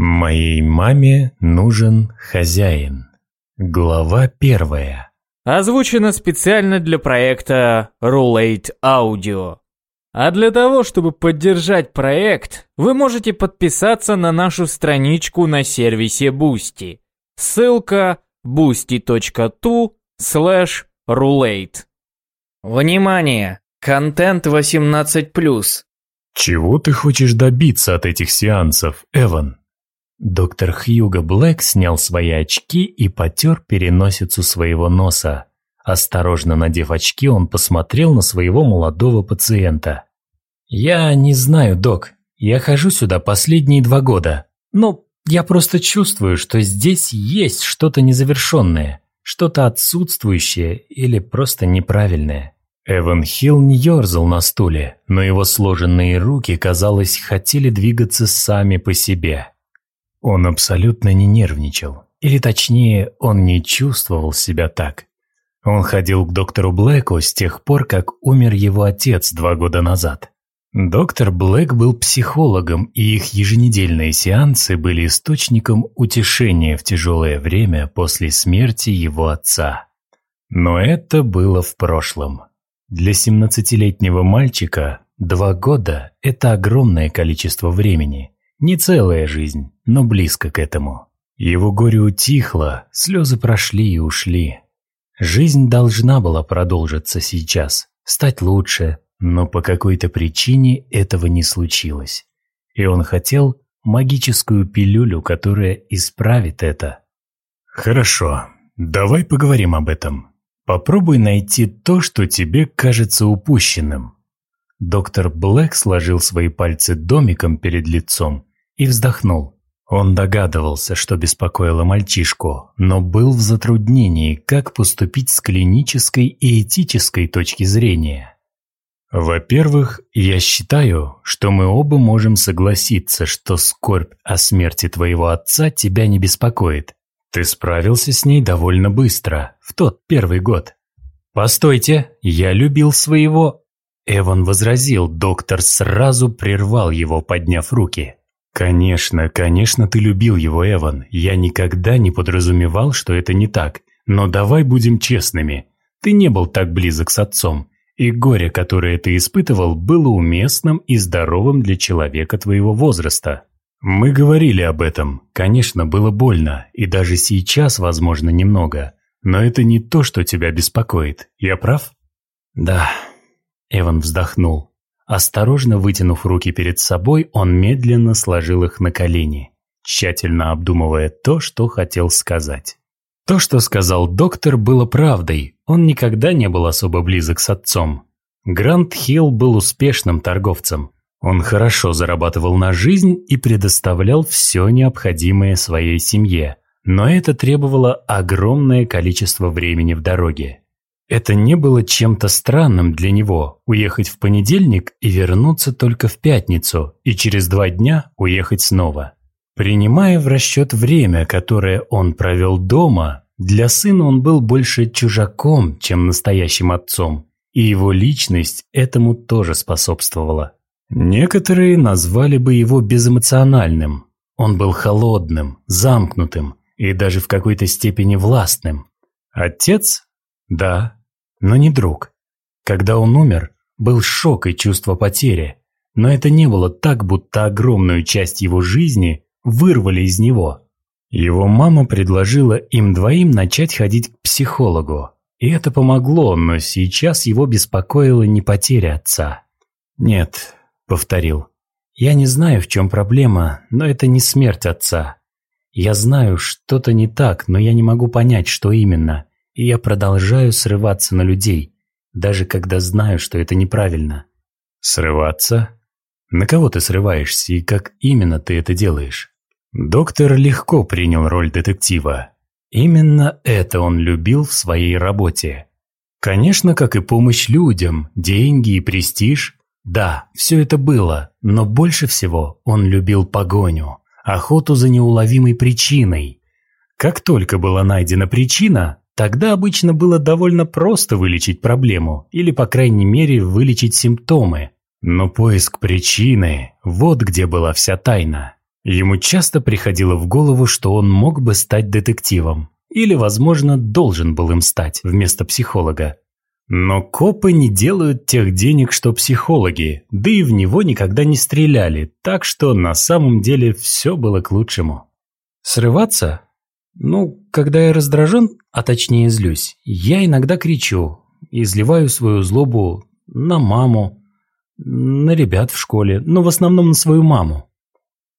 Моей маме нужен хозяин. Глава первая. Озвучено специально для проекта Roulette Audio. А для того, чтобы поддержать проект, вы можете подписаться на нашу страничку на сервисе Boosty. Ссылка boosty.tu slash roulette. Внимание! Контент 18+. Чего ты хочешь добиться от этих сеансов, Эван? Доктор Хьюго Блэк снял свои очки и потер переносицу своего носа. Осторожно надев очки, он посмотрел на своего молодого пациента. «Я не знаю, док. Я хожу сюда последние два года. Но я просто чувствую, что здесь есть что-то незавершенное, что-то отсутствующее или просто неправильное». Эван Хилл не ерзал на стуле, но его сложенные руки, казалось, хотели двигаться сами по себе. Он абсолютно не нервничал, или точнее, он не чувствовал себя так. Он ходил к доктору Блэку с тех пор, как умер его отец два года назад. Доктор Блэк был психологом, и их еженедельные сеансы были источником утешения в тяжелое время после смерти его отца. Но это было в прошлом. Для 17-летнего мальчика два года – это огромное количество времени – не целая жизнь, но близко к этому. Его горе утихло, слезы прошли и ушли. Жизнь должна была продолжиться сейчас, стать лучше, но по какой-то причине этого не случилось. И он хотел магическую пилюлю, которая исправит это. «Хорошо, давай поговорим об этом. Попробуй найти то, что тебе кажется упущенным». Доктор Блэк сложил свои пальцы домиком перед лицом и вздохнул. Он догадывался, что беспокоило мальчишку, но был в затруднении, как поступить с клинической и этической точки зрения. Во-первых, я считаю, что мы оба можем согласиться, что скорбь о смерти твоего отца тебя не беспокоит. Ты справился с ней довольно быстро, в тот первый год. Постойте, я любил своего... Эван возразил, доктор сразу прервал его, подняв руки. «Конечно, конечно, ты любил его, Эван. Я никогда не подразумевал, что это не так. Но давай будем честными. Ты не был так близок с отцом. И горе, которое ты испытывал, было уместным и здоровым для человека твоего возраста. Мы говорили об этом. Конечно, было больно, и даже сейчас, возможно, немного. Но это не то, что тебя беспокоит. Я прав? Да. Эван вздохнул. Осторожно вытянув руки перед собой, он медленно сложил их на колени, тщательно обдумывая то, что хотел сказать. То, что сказал доктор, было правдой. Он никогда не был особо близок с отцом. Грант Хилл был успешным торговцем. Он хорошо зарабатывал на жизнь и предоставлял все необходимое своей семье, но это требовало огромное количество времени в дороге. Это не было чем-то странным для него – уехать в понедельник и вернуться только в пятницу, и через два дня уехать снова. Принимая в расчет время, которое он провел дома, для сына он был больше чужаком, чем настоящим отцом, и его личность этому тоже способствовала. Некоторые назвали бы его безэмоциональным. Он был холодным, замкнутым и даже в какой-то степени властным. Отец? Да, но не друг. Когда он умер, был шок и чувство потери, но это не было так, будто огромную часть его жизни вырвали из него. Его мама предложила им двоим начать ходить к психологу, и это помогло, но сейчас его беспокоила не потеря отца. «Нет», — повторил, — «я не знаю, в чем проблема, но это не смерть отца. Я знаю, что-то не так, но я не могу понять, что именно и я продолжаю срываться на людей, даже когда знаю, что это неправильно. Срываться? На кого ты срываешься и как именно ты это делаешь? Доктор легко принял роль детектива. Именно это он любил в своей работе. Конечно, как и помощь людям, деньги и престиж. Да, все это было, но больше всего он любил погоню, охоту за неуловимой причиной. Как только была найдена причина, Тогда обычно было довольно просто вылечить проблему или, по крайней мере, вылечить симптомы. Но поиск причины – вот где была вся тайна. Ему часто приходило в голову, что он мог бы стать детективом, или, возможно, должен был им стать вместо психолога. Но копы не делают тех денег, что психологи, да и в него никогда не стреляли, так что на самом деле все было к лучшему. Срываться? Ну, когда я раздражен, а точнее злюсь, я иногда кричу, изливаю свою злобу на маму, на ребят в школе, но в основном на свою маму.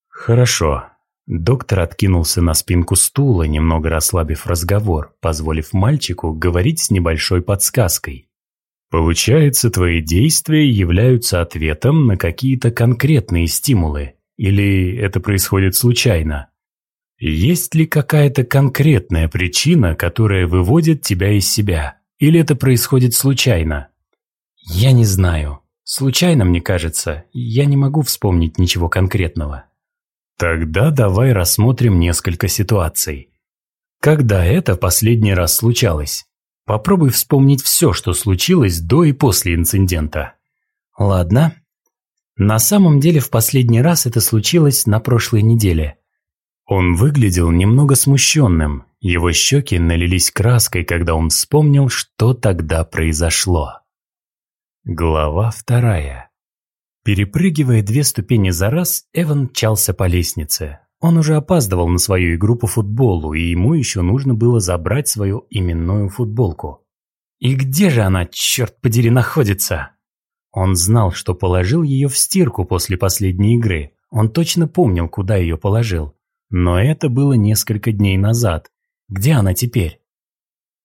Хорошо. Доктор откинулся на спинку стула, немного расслабив разговор, позволив мальчику говорить с небольшой подсказкой. Получается, твои действия являются ответом на какие-то конкретные стимулы, или это происходит случайно? Есть ли какая-то конкретная причина, которая выводит тебя из себя? Или это происходит случайно? Я не знаю. Случайно, мне кажется. Я не могу вспомнить ничего конкретного. Тогда давай рассмотрим несколько ситуаций. Когда это последний раз случалось? Попробуй вспомнить все, что случилось до и после инцидента. Ладно. На самом деле в последний раз это случилось на прошлой неделе. Он выглядел немного смущенным, его щеки налились краской, когда он вспомнил, что тогда произошло. Глава вторая. Перепрыгивая две ступени за раз, Эван мчался по лестнице. Он уже опаздывал на свою игру по футболу, и ему еще нужно было забрать свою именную футболку. И где же она, черт подери, находится? Он знал, что положил ее в стирку после последней игры. Он точно помнил, куда ее положил. Но это было несколько дней назад. Где она теперь?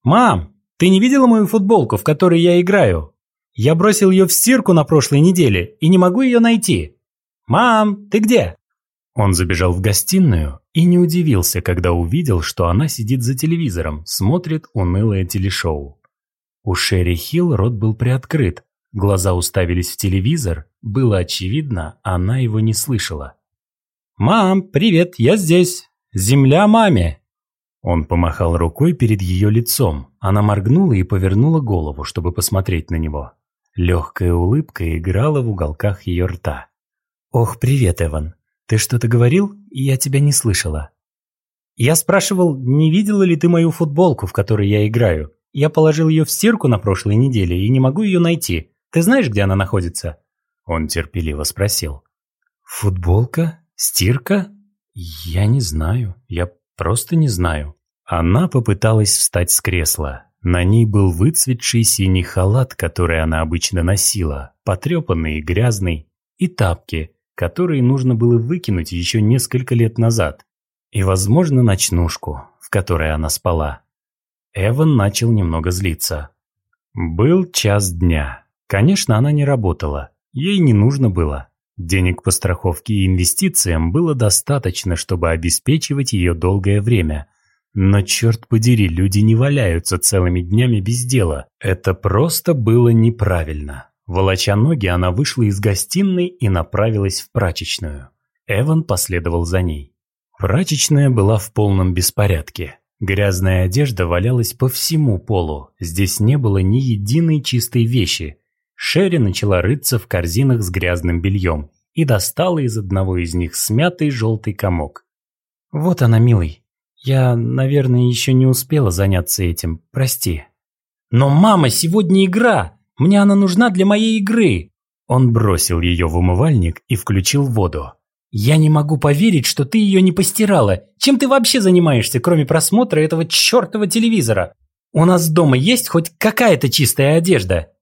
«Мам, ты не видела мою футболку, в которой я играю? Я бросил ее в стирку на прошлой неделе и не могу ее найти. Мам, ты где?» Он забежал в гостиную и не удивился, когда увидел, что она сидит за телевизором, смотрит унылое телешоу. У Шерри Хилл рот был приоткрыт, глаза уставились в телевизор, было очевидно, она его не слышала. «Мам, привет, я здесь! Земля маме!» Он помахал рукой перед ее лицом. Она моргнула и повернула голову, чтобы посмотреть на него. Легкая улыбка играла в уголках ее рта. «Ох, привет, Эван. Ты что-то говорил? Я тебя не слышала». «Я спрашивал, не видела ли ты мою футболку, в которой я играю? Я положил ее в стирку на прошлой неделе и не могу ее найти. Ты знаешь, где она находится?» Он терпеливо спросил. «Футболка?» Стирка? Я не знаю. Я просто не знаю. Она попыталась встать с кресла. На ней был выцветший синий халат, который она обычно носила, потрепанный и грязный, и тапки, которые нужно было выкинуть еще несколько лет назад, и, возможно, ночнушку, в которой она спала. Эван начал немного злиться. Был час дня. Конечно, она не работала. Ей не нужно было. Денег по страховке и инвестициям было достаточно, чтобы обеспечивать ее долгое время. Но черт подери, люди не валяются целыми днями без дела. Это просто было неправильно. Волоча ноги, она вышла из гостиной и направилась в прачечную. Эван последовал за ней. Прачечная была в полном беспорядке. Грязная одежда валялась по всему полу. Здесь не было ни единой чистой вещи – Шерри начала рыться в корзинах с грязным бельем и достала из одного из них смятый желтый комок. «Вот она, милый. Я, наверное, еще не успела заняться этим, прости». «Но, мама, сегодня игра! Мне она нужна для моей игры!» Он бросил ее в умывальник и включил воду. «Я не могу поверить, что ты ее не постирала. Чем ты вообще занимаешься, кроме просмотра этого чертова телевизора? У нас дома есть хоть какая-то чистая одежда?»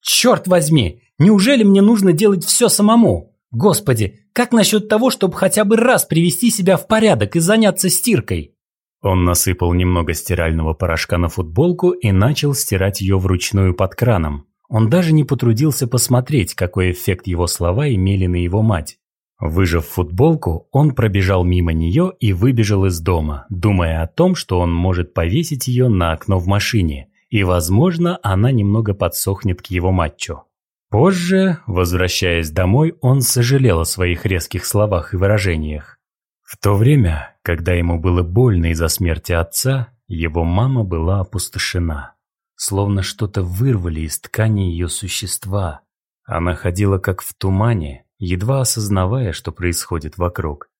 Черт возьми, неужели мне нужно делать все самому? Господи, как насчет того, чтобы хотя бы раз привести себя в порядок и заняться стиркой? Он насыпал немного стирального порошка на футболку и начал стирать ее вручную под краном. Он даже не потрудился посмотреть, какой эффект его слова имели на его мать. Выжав футболку, он пробежал мимо нее и выбежал из дома, думая о том, что он может повесить ее на окно в машине, и, возможно, она немного подсохнет к его матчу. Позже, возвращаясь домой, он сожалел о своих резких словах и выражениях. В то время, когда ему было больно из-за смерти отца, его мама была опустошена. Словно что-то вырвали из ткани ее существа. Она ходила как в тумане, едва осознавая, что происходит вокруг.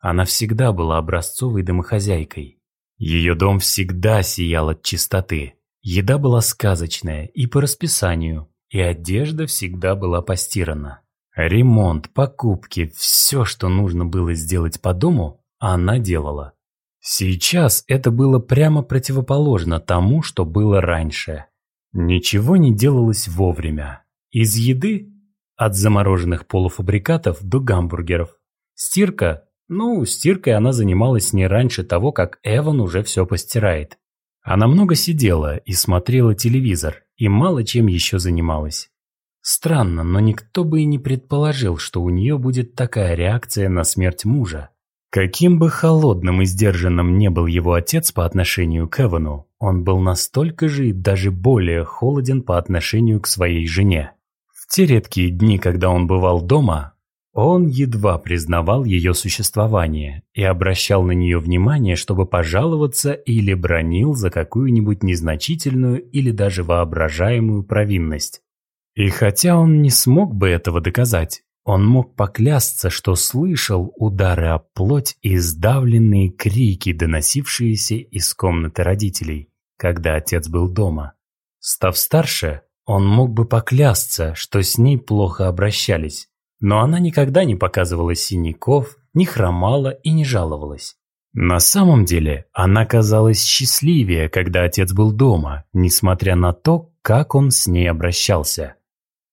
Она всегда была образцовой домохозяйкой. Ее дом всегда сиял от чистоты. Еда была сказочная и по расписанию, и одежда всегда была постирана. Ремонт, покупки, все, что нужно было сделать по дому, она делала. Сейчас это было прямо противоположно тому, что было раньше. Ничего не делалось вовремя. Из еды, от замороженных полуфабрикатов до гамбургеров. Стирка, ну, стиркой она занималась не раньше того, как Эван уже все постирает. Она много сидела и смотрела телевизор, и мало чем еще занималась. Странно, но никто бы и не предположил, что у нее будет такая реакция на смерть мужа. Каким бы холодным и сдержанным не был его отец по отношению к Эвану, он был настолько же и даже более холоден по отношению к своей жене. В те редкие дни, когда он бывал дома, он едва признавал ее существование и обращал на нее внимание, чтобы пожаловаться или бронил за какую-нибудь незначительную или даже воображаемую провинность. И хотя он не смог бы этого доказать, он мог поклясться, что слышал удары о плоть и сдавленные крики, доносившиеся из комнаты родителей, когда отец был дома. Став старше, он мог бы поклясться, что с ней плохо обращались, но она никогда не показывала синяков, не хромала и не жаловалась. На самом деле, она казалась счастливее, когда отец был дома, несмотря на то, как он с ней обращался.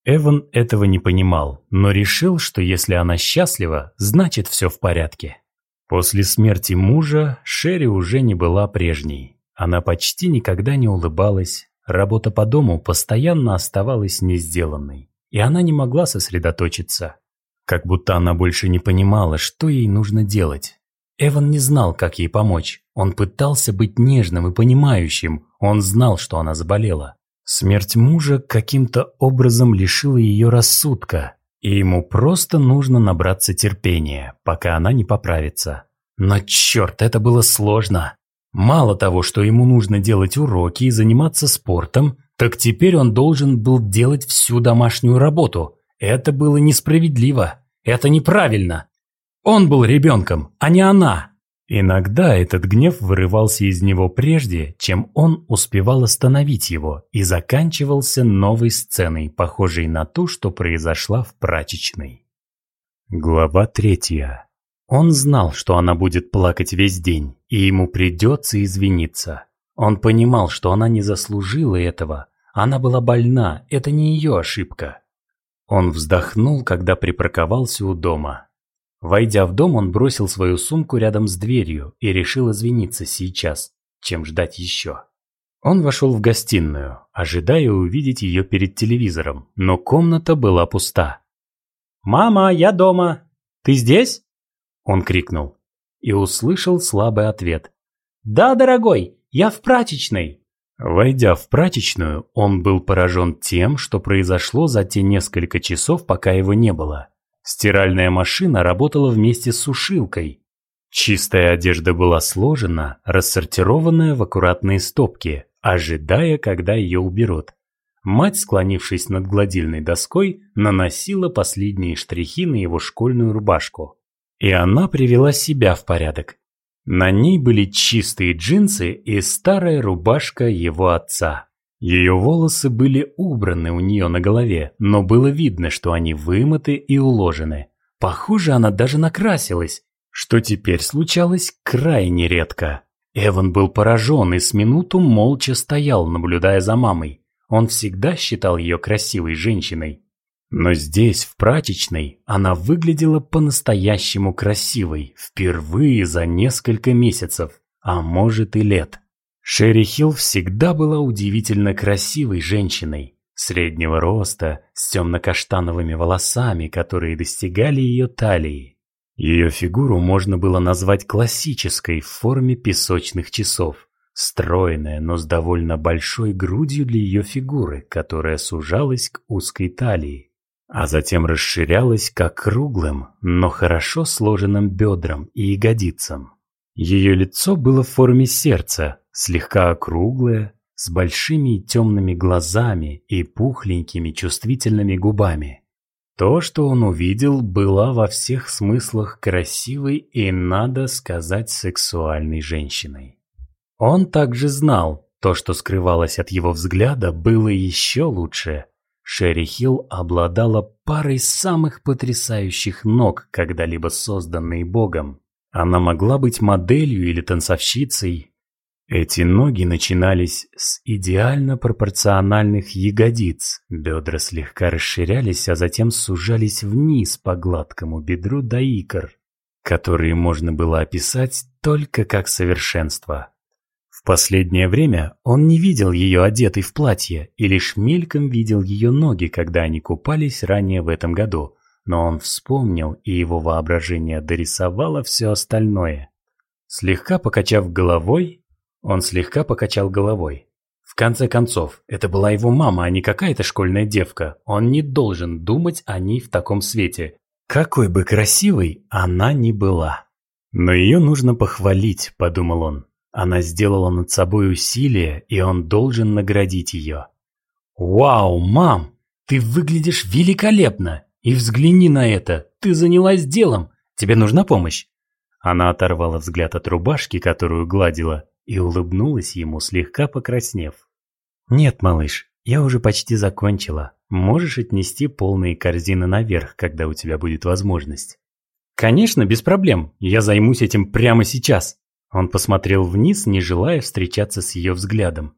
Эван этого не понимал, но решил, что если она счастлива, значит все в порядке. После смерти мужа Шерри уже не была прежней. Она почти никогда не улыбалась, работа по дому постоянно оставалась не сделанной, и она не могла сосредоточиться. Как будто она больше не понимала, что ей нужно делать. Эван не знал, как ей помочь. Он пытался быть нежным и понимающим, он знал, что она заболела. Смерть мужа каким-то образом лишила ее рассудка, и ему просто нужно набраться терпения, пока она не поправится. Но черт, это было сложно. Мало того, что ему нужно делать уроки и заниматься спортом, так теперь он должен был делать всю домашнюю работу. Это было несправедливо. Это неправильно. Он был ребенком, а не она. Иногда этот гнев вырывался из него прежде, чем он успевал остановить его, и заканчивался новой сценой, похожей на ту, что произошла в прачечной. Глава третья. Он знал, что она будет плакать весь день, и ему придется извиниться. Он понимал, что она не заслужила этого. Она была больна, это не ее ошибка. Он вздохнул, когда припарковался у дома. Войдя в дом, он бросил свою сумку рядом с дверью и решил извиниться сейчас, чем ждать еще. Он вошел в гостиную, ожидая увидеть ее перед телевизором, но комната была пуста. «Мама, я дома! Ты здесь?» Он крикнул и услышал слабый ответ. «Да, дорогой, я в прачечной!» Войдя в прачечную, он был поражен тем, что произошло за те несколько часов, пока его не было. Стиральная машина работала вместе с сушилкой. Чистая одежда была сложена, рассортированная в аккуратные стопки, ожидая, когда ее уберут. Мать, склонившись над гладильной доской, наносила последние штрихи на его школьную рубашку. И она привела себя в порядок. На ней были чистые джинсы и старая рубашка его отца. Ее волосы были убраны у нее на голове, но было видно, что они вымыты и уложены. Похоже, она даже накрасилась, что теперь случалось крайне редко. Эван был поражен и с минуту молча стоял, наблюдая за мамой. Он всегда считал ее красивой женщиной. Но здесь, в прачечной, она выглядела по-настоящему красивой, впервые за несколько месяцев, а может и лет. Шерри Хилл всегда была удивительно красивой женщиной, среднего роста, с темно-каштановыми волосами, которые достигали ее талии. Ее фигуру можно было назвать классической в форме песочных часов, стройная, но с довольно большой грудью для ее фигуры, которая сужалась к узкой талии, а затем расширялась к круглым, но хорошо сложенным бедрам и ягодицам. Ее лицо было в форме сердца, слегка округлая, с большими темными глазами и пухленькими чувствительными губами. То, что он увидел, была во всех смыслах красивой и, надо сказать, сексуальной женщиной. Он также знал, то, что скрывалось от его взгляда, было еще лучше. Шерри Хилл обладала парой самых потрясающих ног, когда-либо созданной Богом. Она могла быть моделью или танцовщицей. Эти ноги начинались с идеально пропорциональных ягодиц. Бедра слегка расширялись, а затем сужались вниз по гладкому бедру до икр, которые можно было описать только как совершенство. Последнее время он не видел ее одетой в платье и лишь мельком видел ее ноги, когда они купались ранее в этом году, но он вспомнил, и его воображение дорисовало все остальное. Слегка покачав головой, он слегка покачал головой. В конце концов, это была его мама, а не какая-то школьная девка. Он не должен думать о ней в таком свете. Какой бы красивой она ни была. Но ее нужно похвалить, подумал он. Она сделала над собой усилие, и он должен наградить ее. «Вау, мам, ты выглядишь великолепно! И взгляни на это, ты занялась делом, тебе нужна помощь?» Она оторвала взгляд от рубашки, которую гладила, и улыбнулась ему, слегка покраснев. «Нет, малыш, я уже почти закончила. Можешь отнести полные корзины наверх, когда у тебя будет возможность». «Конечно, без проблем. Я займусь этим прямо сейчас». Он посмотрел вниз, не желая встречаться с ее взглядом.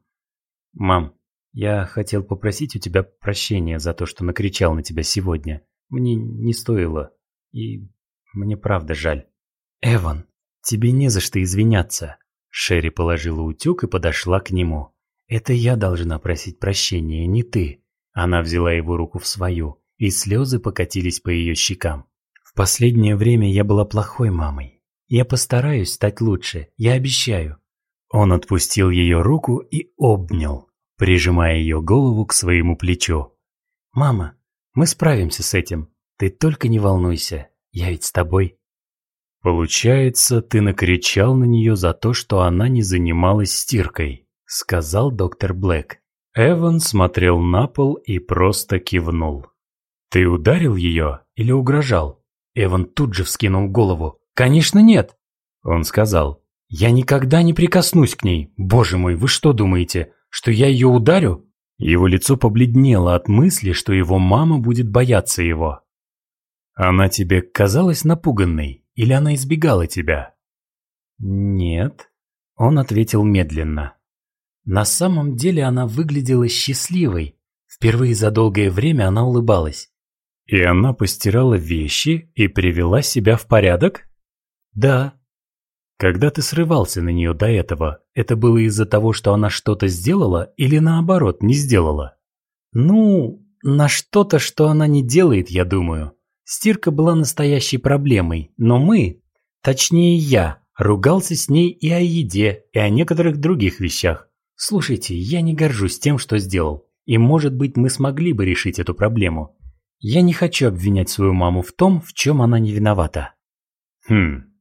«Мам, я хотел попросить у тебя прощения за то, что накричал на тебя сегодня. Мне не стоило. И мне правда жаль». «Эван, тебе не за что извиняться». Шерри положила утюг и подошла к нему. «Это я должна просить прощения, не ты». Она взяла его руку в свою, и слезы покатились по ее щекам. «В последнее время я была плохой мамой. Я постараюсь стать лучше, я обещаю». Он отпустил ее руку и обнял, прижимая ее голову к своему плечу. «Мама, мы справимся с этим. Ты только не волнуйся, я ведь с тобой». «Получается, ты накричал на нее за то, что она не занималась стиркой», — сказал доктор Блэк. Эван смотрел на пол и просто кивнул. «Ты ударил ее или угрожал?» Эван тут же вскинул голову. «Конечно нет!» Он сказал. «Я никогда не прикоснусь к ней. Боже мой, вы что думаете, что я ее ударю?» Его лицо побледнело от мысли, что его мама будет бояться его. «Она тебе казалась напуганной, или она избегала тебя?» «Нет», — он ответил медленно. На самом деле она выглядела счастливой. Впервые за долгое время она улыбалась. «И она постирала вещи и привела себя в порядок?» Да. Когда ты срывался на нее до этого, это было из-за того, что она что-то сделала или наоборот не сделала? Ну, на что-то, что она не делает, я думаю. Стирка была настоящей проблемой, но мы, точнее я, ругался с ней и о еде, и о некоторых других вещах. Слушайте, я не горжусь тем, что сделал, и может быть мы смогли бы решить эту проблему. Я не хочу обвинять свою маму в том, в чем она не виновата. Хм,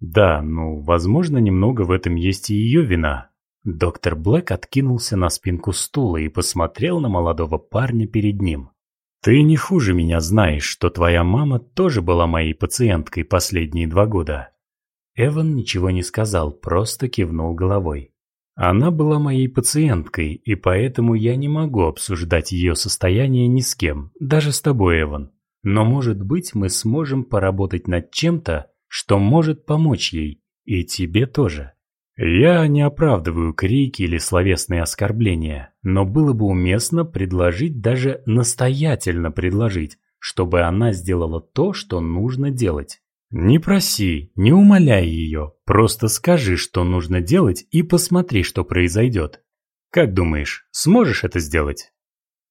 да, ну, возможно, немного в этом есть и ее вина. Доктор Блэк откинулся на спинку стула и посмотрел на молодого парня перед ним. «Ты не хуже меня знаешь, что твоя мама тоже была моей пациенткой последние два года». Эван ничего не сказал, просто кивнул головой. «Она была моей пациенткой, и поэтому я не могу обсуждать ее состояние ни с кем, даже с тобой, Эван. Но, может быть, мы сможем поработать над чем-то, что может помочь ей, и тебе тоже. Я не оправдываю крики или словесные оскорбления, но было бы уместно предложить, даже настоятельно предложить, чтобы она сделала то, что нужно делать. Не проси, не умоляй ее, просто скажи, что нужно делать и посмотри, что произойдет. Как думаешь, сможешь это сделать?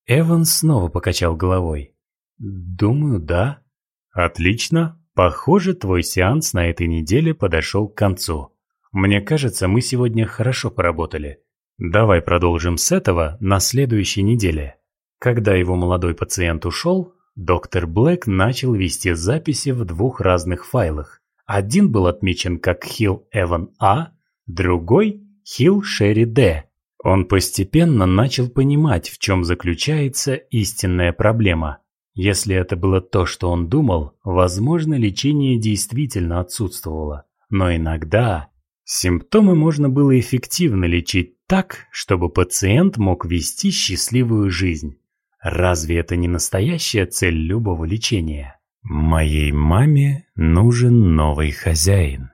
Эван снова покачал головой. Думаю, да. Отлично, Похоже, твой сеанс на этой неделе подошел к концу. Мне кажется, мы сегодня хорошо поработали. Давай продолжим с этого на следующей неделе. Когда его молодой пациент ушел, доктор Блэк начал вести записи в двух разных файлах. Один был отмечен как Хилл Эван А, другой – Хилл Шерри Д. Он постепенно начал понимать, в чем заключается истинная проблема – Если это было то, что он думал, возможно, лечение действительно отсутствовало. Но иногда симптомы можно было эффективно лечить так, чтобы пациент мог вести счастливую жизнь. Разве это не настоящая цель любого лечения? Моей маме нужен новый хозяин.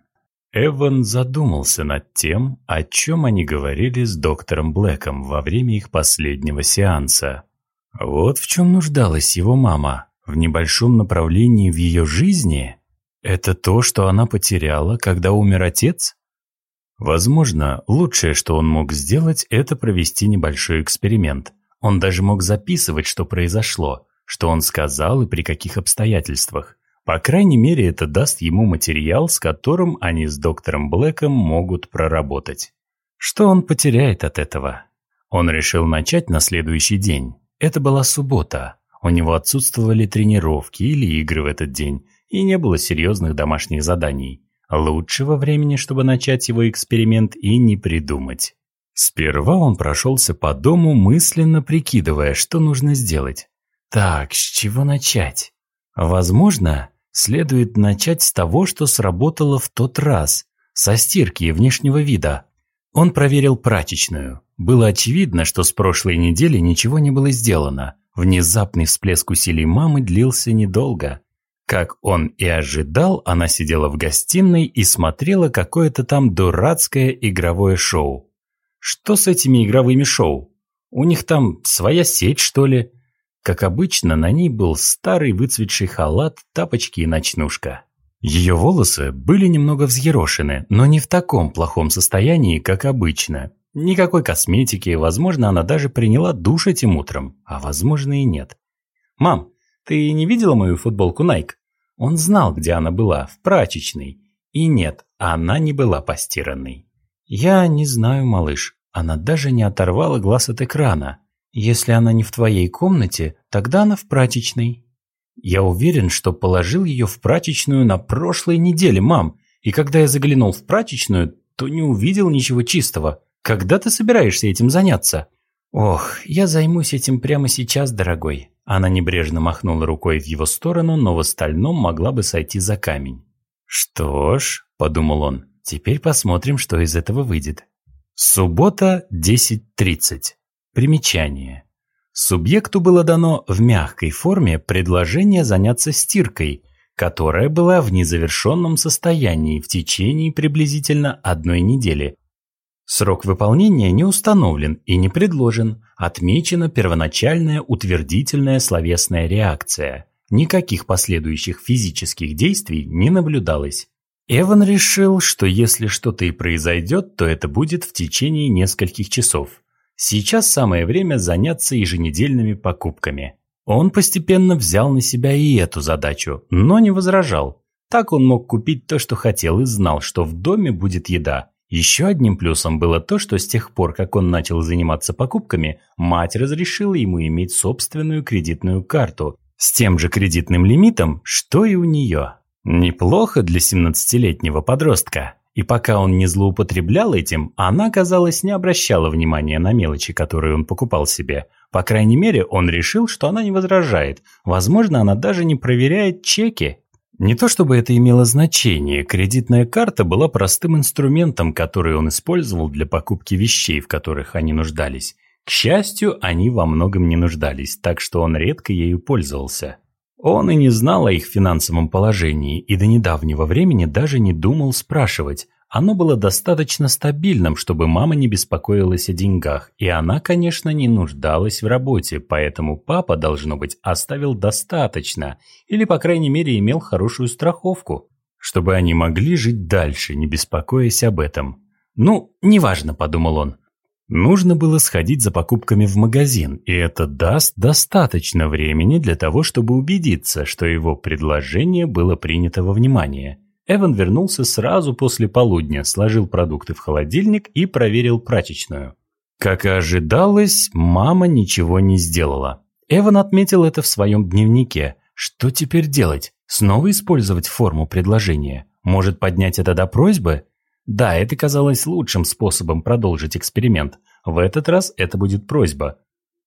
Эван задумался над тем, о чем они говорили с доктором Блэком во время их последнего сеанса. Вот в чем нуждалась его мама. В небольшом направлении в ее жизни? Это то, что она потеряла, когда умер отец? Возможно, лучшее, что он мог сделать, это провести небольшой эксперимент. Он даже мог записывать, что произошло, что он сказал и при каких обстоятельствах. По крайней мере, это даст ему материал, с которым они с доктором Блэком могут проработать. Что он потеряет от этого? Он решил начать на следующий день. Это была суббота. У него отсутствовали тренировки или игры в этот день, и не было серьезных домашних заданий. Лучшего времени, чтобы начать его эксперимент, и не придумать. Сперва он прошелся по дому, мысленно прикидывая, что нужно сделать. Так, с чего начать? Возможно, Следует начать с того, что сработало в тот раз, со стирки внешнего вида. Он проверил прачечную. Было очевидно, что с прошлой недели ничего не было сделано. Внезапный всплеск усилий мамы длился недолго. Как он и ожидал, она сидела в гостиной и смотрела какое-то там дурацкое игровое шоу. Что с этими игровыми шоу? У них там своя сеть, что ли? Как обычно, на ней был старый выцветший халат, тапочки и ночнушка. Ее волосы были немного взъерошены, но не в таком плохом состоянии, как обычно. Никакой косметики, возможно, она даже приняла душ этим утром, а возможно и нет. «Мам, ты не видела мою футболку Nike?» Он знал, где она была, в прачечной. И нет, она не была постиранной. «Я не знаю, малыш». Она даже не оторвала глаз от экрана. Если она не в твоей комнате, тогда она в прачечной. Я уверен, что положил ее в прачечную на прошлой неделе, мам. И когда я заглянул в прачечную, то не увидел ничего чистого. Когда ты собираешься этим заняться? Ох, я займусь этим прямо сейчас, дорогой. Она небрежно махнула рукой в его сторону, но в остальном могла бы сойти за камень. Что ж, подумал он, теперь посмотрим, что из этого выйдет. Суббота, 10.30. Примечание. Субъекту было дано в мягкой форме предложение заняться стиркой, которая была в незавершенном состоянии в течение приблизительно одной недели. Срок выполнения не установлен и не предложен, отмечена первоначальная утвердительная словесная реакция. Никаких последующих физических действий не наблюдалось. Эван решил, что если что-то и произойдет, то это будет в течение нескольких часов. Сейчас самое время заняться еженедельными покупками. Он постепенно взял на себя и эту задачу, но не возражал. Так он мог купить то, что хотел, и знал, что в доме будет еда. Еще одним плюсом было то, что с тех пор, как он начал заниматься покупками, мать разрешила ему иметь собственную кредитную карту с тем же кредитным лимитом, что и у нее. Неплохо для 17-летнего подростка. И пока он не злоупотреблял этим, она, казалось, не обращала внимания на мелочи, которые он покупал себе. По крайней мере, он решил, что она не возражает. Возможно, она даже не проверяет чеки. Не то чтобы это имело значение, кредитная карта была простым инструментом, который он использовал для покупки вещей, в которых они нуждались. К счастью, они во многом не нуждались, так что он редко ею пользовался. Он и не знал о их финансовом положении и до недавнего времени даже не думал спрашивать. Оно было достаточно стабильным, чтобы мама не беспокоилась о деньгах, и она, конечно, не нуждалась в работе, поэтому папа, должно быть, оставил достаточно, или, по крайней мере, имел хорошую страховку, чтобы они могли жить дальше, не беспокоясь об этом. «Ну, неважно», — подумал он, Нужно было сходить за покупками в магазин, и это даст достаточно времени для того, чтобы убедиться, что его предложение было принято во внимание. Эван вернулся сразу после полудня, сложил продукты в холодильник и проверил прачечную. Как и ожидалось, мама ничего не сделала. Эван отметил это в своем дневнике. Что теперь делать? Снова использовать форму предложения? Может поднять это до просьбы? Да, это казалось лучшим способом продолжить эксперимент. В этот раз это будет просьба.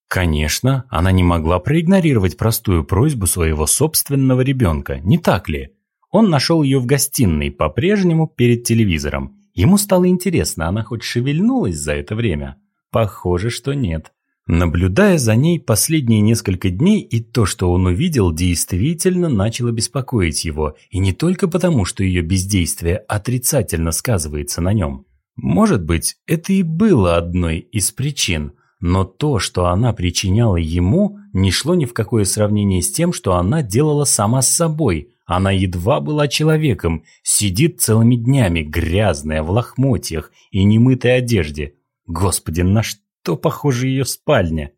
Конечно, она не могла проигнорировать простую просьбу своего собственного ребенка, не так ли? Он нашел ее в гостиной, по-прежнему перед телевизором. Ему стало интересно, она хоть шевельнулась за это время? Похоже, что нет. Наблюдая за ней последние несколько дней, и то, что он увидел, действительно начало беспокоить его, и не только потому, что ее бездействие отрицательно сказывается на нем. Может быть, это и было одной из причин, но то, что она причиняла ему, не шло ни в какое сравнение с тем, что она делала сама с собой. Она едва была человеком, сидит целыми днями, грязная, в лохмотьях и немытой одежде. Господи, на что? похоже ее спальня.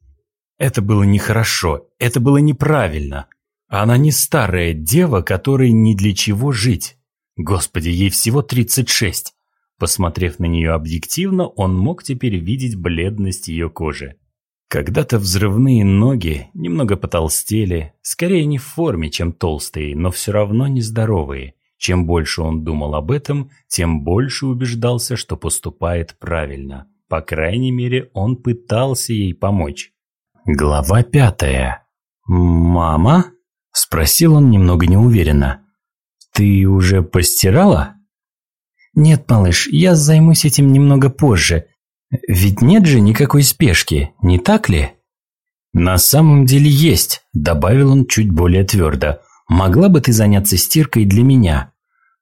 Это было нехорошо, это было неправильно. Она не старая дева, которой ни для чего жить. Господи, ей всего 36. Посмотрев на нее объективно, он мог теперь видеть бледность ее кожи. Когда-то взрывные ноги немного потолстели, скорее не в форме, чем толстые, но все равно нездоровые. Чем больше он думал об этом, тем больше убеждался, что поступает правильно. По крайней мере, он пытался ей помочь. Глава пятая. «Мама?» – спросил он немного неуверенно. «Ты уже постирала?» «Нет, малыш, я займусь этим немного позже. Ведь нет же никакой спешки, не так ли?» «На самом деле есть», – добавил он чуть более твердо. «Могла бы ты заняться стиркой для меня?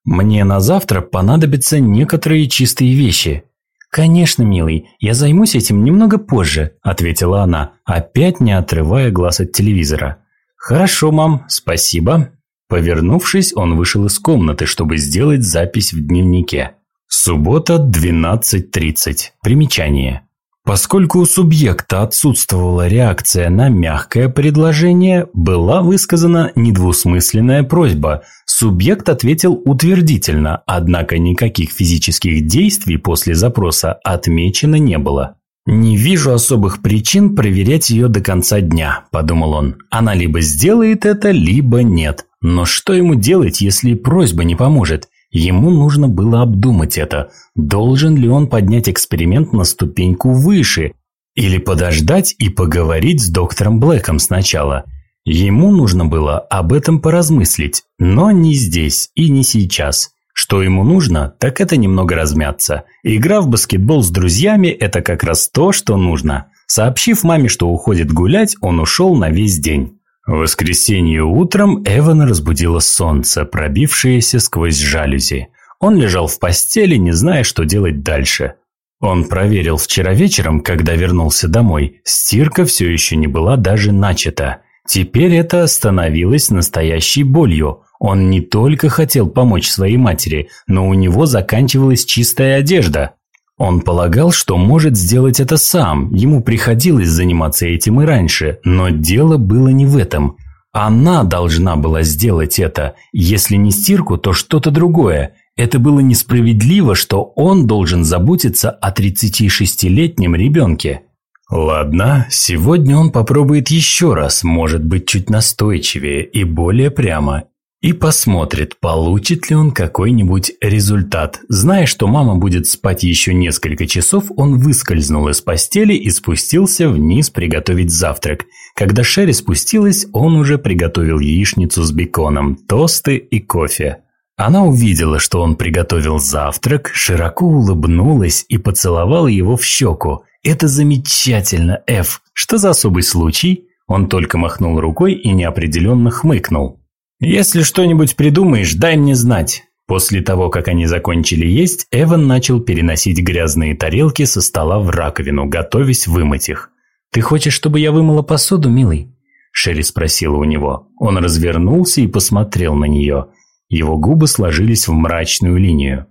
Мне на завтра понадобятся некоторые чистые вещи. «Конечно, милый, я займусь этим немного позже», – ответила она, опять не отрывая глаз от телевизора. «Хорошо, мам, спасибо». Повернувшись, он вышел из комнаты, чтобы сделать запись в дневнике. Суббота, 12.30. Примечание. Поскольку у субъекта отсутствовала реакция на мягкое предложение, была высказана недвусмысленная просьба. Субъект ответил утвердительно, однако никаких физических действий после запроса отмечено не было. «Не вижу особых причин проверять ее до конца дня», – подумал он. «Она либо сделает это, либо нет. Но что ему делать, если просьба не поможет? Ему нужно было обдумать это. Должен ли он поднять эксперимент на ступеньку выше? Или подождать и поговорить с доктором Блэком сначала? Ему нужно было об этом поразмыслить, но не здесь и не сейчас. Что ему нужно, так это немного размяться. Игра в баскетбол с друзьями – это как раз то, что нужно. Сообщив маме, что уходит гулять, он ушел на весь день. В воскресенье утром Эвана разбудило солнце, пробившееся сквозь жалюзи. Он лежал в постели, не зная, что делать дальше. Он проверил вчера вечером, когда вернулся домой, стирка все еще не была даже начата. Теперь это становилось настоящей болью. Он не только хотел помочь своей матери, но у него заканчивалась чистая одежда. Он полагал, что может сделать это сам, ему приходилось заниматься этим и раньше, но дело было не в этом. Она должна была сделать это, если не стирку, то что-то другое. Это было несправедливо, что он должен заботиться о 36-летнем ребенке. Ладно, сегодня он попробует еще раз, может быть чуть настойчивее и более прямо, и посмотрит, получит ли он какой-нибудь результат. Зная, что мама будет спать еще несколько часов, он выскользнул из постели и спустился вниз приготовить завтрак. Когда Шерри спустилась, он уже приготовил яичницу с беконом, тосты и кофе. Она увидела, что он приготовил завтрак, широко улыбнулась и поцеловала его в щеку. «Это замечательно, Эф! Что за особый случай?» Он только махнул рукой и неопределенно хмыкнул. «Если что-нибудь придумаешь, дай мне знать». После того, как они закончили есть, Эван начал переносить грязные тарелки со стола в раковину, готовясь вымыть их. «Ты хочешь, чтобы я вымыла посуду, милый?» Шерри спросила у него. Он развернулся и посмотрел на нее. Его губы сложились в мрачную линию.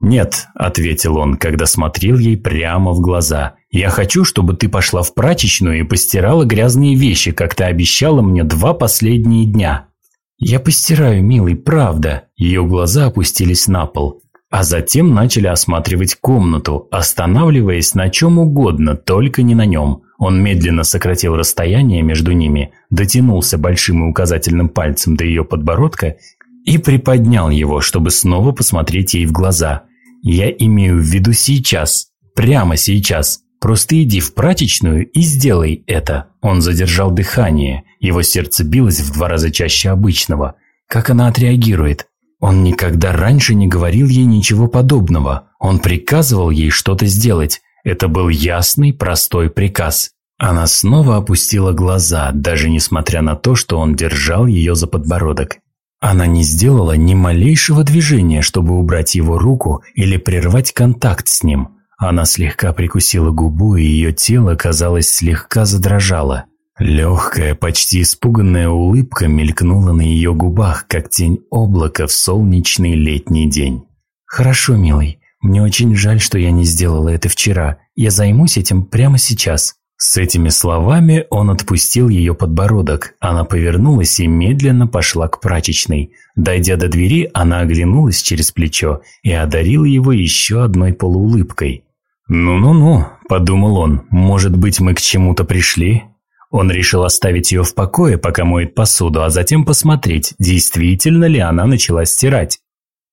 «Нет», – ответил он, когда смотрел ей прямо в глаза. «Я хочу, чтобы ты пошла в прачечную и постирала грязные вещи, как ты обещала мне два последние дня». «Я постираю, милый, правда». Ее глаза опустились на пол, а затем начали осматривать комнату, останавливаясь на чем угодно, только не на нем. Он медленно сократил расстояние между ними, дотянулся большим и указательным пальцем до ее подбородка и приподнял его, чтобы снова посмотреть ей в глаза. «Я имею в виду сейчас, прямо сейчас. Просто иди в прачечную и сделай это». Он задержал дыхание. Его сердце билось в два раза чаще обычного. Как она отреагирует? Он никогда раньше не говорил ей ничего подобного. Он приказывал ей что-то сделать. Это был ясный, простой приказ. Она снова опустила глаза, даже несмотря на то, что он держал ее за подбородок. Она не сделала ни малейшего движения, чтобы убрать его руку или прервать контакт с ним. Она слегка прикусила губу, и ее тело, казалось, слегка задрожало. Легкая, почти испуганная улыбка мелькнула на ее губах, как тень облака в солнечный летний день. «Хорошо, милый. Мне очень жаль, что я не сделала это вчера. Я займусь этим прямо сейчас». С этими словами он отпустил ее подбородок. Она повернулась и медленно пошла к прачечной. Дойдя до двери, она оглянулась через плечо и одарила его еще одной полуулыбкой. «Ну-ну-ну», – подумал он, – «может быть, мы к чему-то пришли?» Он решил оставить ее в покое, пока моет посуду, а затем посмотреть, действительно ли она начала стирать.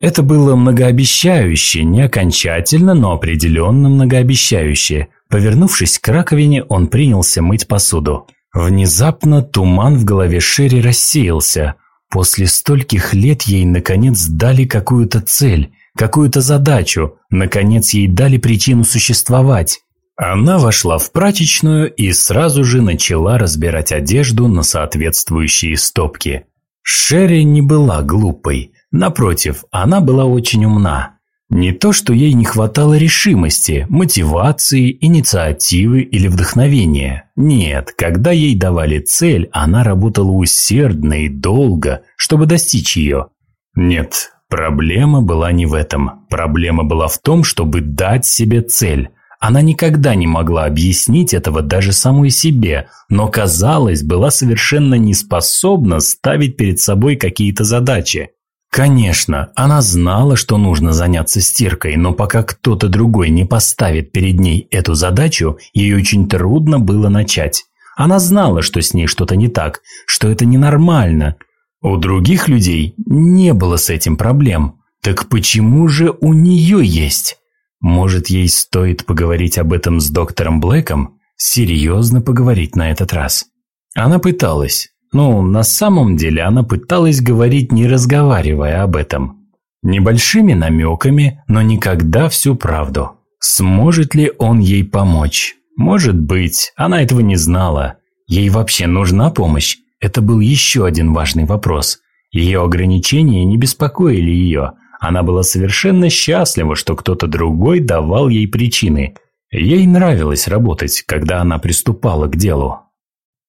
Это было многообещающе, не окончательно, но определенно многообещающе. Повернувшись к раковине, он принялся мыть посуду. Внезапно туман в голове Шерри рассеялся. После стольких лет ей наконец дали какую-то цель, какую-то задачу, наконец ей дали причину существовать. Она вошла в прачечную и сразу же начала разбирать одежду на соответствующие стопки. Шерри не была глупой. Напротив, она была очень умна. Не то, что ей не хватало решимости, мотивации, инициативы или вдохновения. Нет, когда ей давали цель, она работала усердно и долго, чтобы достичь ее. Нет, проблема была не в этом. Проблема была в том, чтобы дать себе цель – она никогда не могла объяснить этого даже самой себе, но, казалось, была совершенно не способна ставить перед собой какие-то задачи. Конечно, она знала, что нужно заняться стиркой, но пока кто-то другой не поставит перед ней эту задачу, ей очень трудно было начать. Она знала, что с ней что-то не так, что это ненормально. У других людей не было с этим проблем. Так почему же у нее есть? Может, ей стоит поговорить об этом с доктором Блэком? Серьезно поговорить на этот раз. Она пыталась. Ну, на самом деле она пыталась говорить, не разговаривая об этом. Небольшими намеками, но никогда всю правду. Сможет ли он ей помочь? Может быть, она этого не знала. Ей вообще нужна помощь? Это был еще один важный вопрос. Ее ограничения не беспокоили ее. Она была совершенно счастлива, что кто-то другой давал ей причины. Ей нравилось работать, когда она приступала к делу.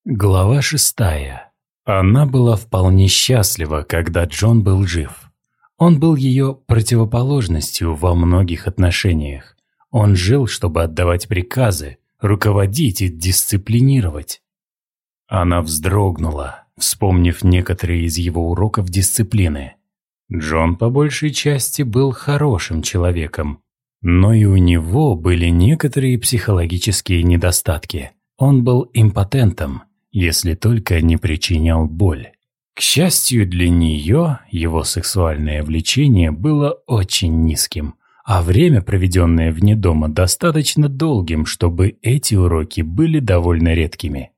Глава шестая. Она была вполне счастлива, когда Джон был жив. Он был ее противоположностью во многих отношениях. Он жил, чтобы отдавать приказы, руководить и дисциплинировать. Она вздрогнула, вспомнив некоторые из его уроков дисциплины. Джон по большей части был хорошим человеком, но и у него были некоторые психологические недостатки. Он был импотентом, если только не причинял боль. К счастью для нее, его сексуальное влечение было очень низким, а время, проведенное вне дома, достаточно долгим, чтобы эти уроки были довольно редкими.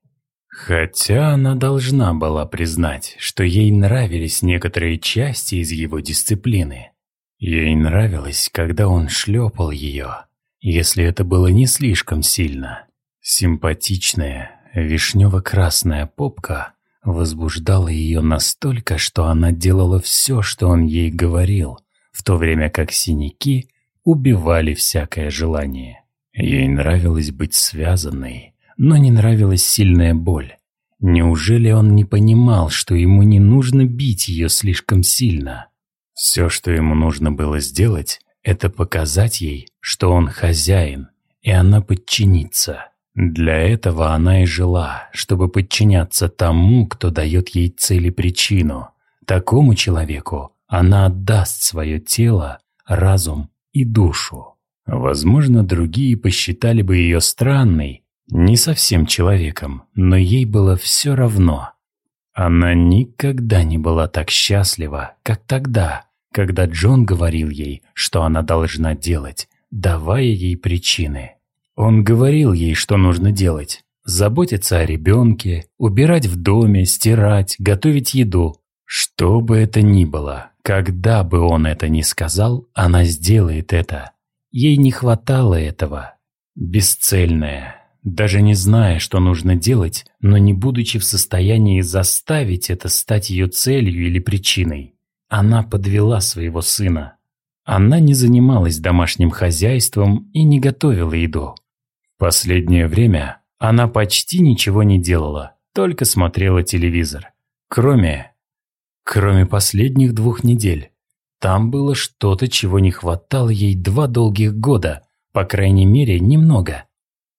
Хотя она должна была признать, что ей нравились некоторые части из его дисциплины. Ей нравилось, когда он шлепал ее, если это было не слишком сильно. Симпатичная, вишнево-красная попка возбуждала ее настолько, что она делала все, что он ей говорил, в то время как синяки убивали всякое желание. Ей нравилось быть связанной, но не нравилась сильная боль. Неужели он не понимал, что ему не нужно бить ее слишком сильно? Все, что ему нужно было сделать, это показать ей, что он хозяин, и она подчинится. Для этого она и жила, чтобы подчиняться тому, кто дает ей цель и причину. Такому человеку она отдаст свое тело, разум и душу. Возможно, другие посчитали бы ее странной, не совсем человеком, но ей было все равно. Она никогда не была так счастлива, как тогда, когда Джон говорил ей, что она должна делать, давая ей причины. Он говорил ей, что нужно делать. Заботиться о ребенке, убирать в доме, стирать, готовить еду. Что бы это ни было, когда бы он это ни сказал, она сделает это. Ей не хватало этого. Бесцельная, даже не зная, что нужно делать, но не будучи в состоянии заставить это стать ее целью или причиной. Она подвела своего сына. Она не занималась домашним хозяйством и не готовила еду. Последнее время она почти ничего не делала, только смотрела телевизор. Кроме... Кроме последних двух недель. Там было что-то, чего не хватало ей два долгих года, по крайней мере, немного.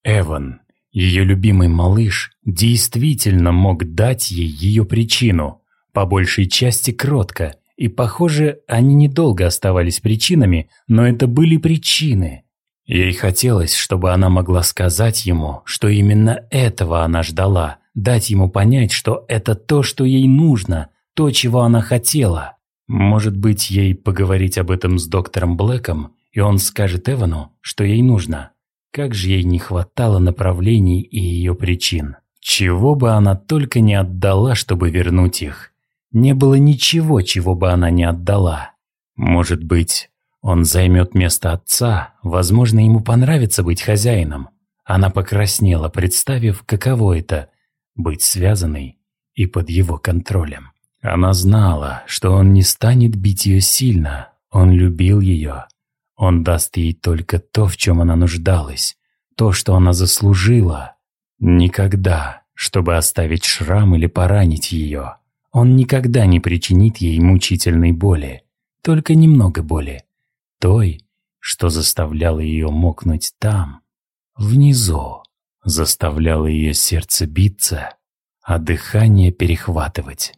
Эван, ее любимый малыш, действительно мог дать ей ее причину, по большей части кротко, и, похоже, они недолго оставались причинами, но это были причины. Ей хотелось, чтобы она могла сказать ему, что именно этого она ждала, дать ему понять, что это то, что ей нужно, то, чего она хотела. Может быть, ей поговорить об этом с доктором Блэком, и он скажет Эвану, что ей нужно. Как же ей не хватало направлений и ее причин. Чего бы она только не отдала, чтобы вернуть их. Не было ничего, чего бы она не отдала. Может быть, он займет место отца, возможно, ему понравится быть хозяином. Она покраснела, представив, каково это – быть связанной и под его контролем. Она знала, что он не станет бить ее сильно, он любил ее, он даст ей только то, в чем она нуждалась, то, что она заслужила. Никогда, чтобы оставить шрам или поранить ее. Он никогда не причинит ей мучительной боли, только немного боли. Той, что заставляло ее мокнуть там, внизу, заставляло ее сердце биться, а дыхание перехватывать.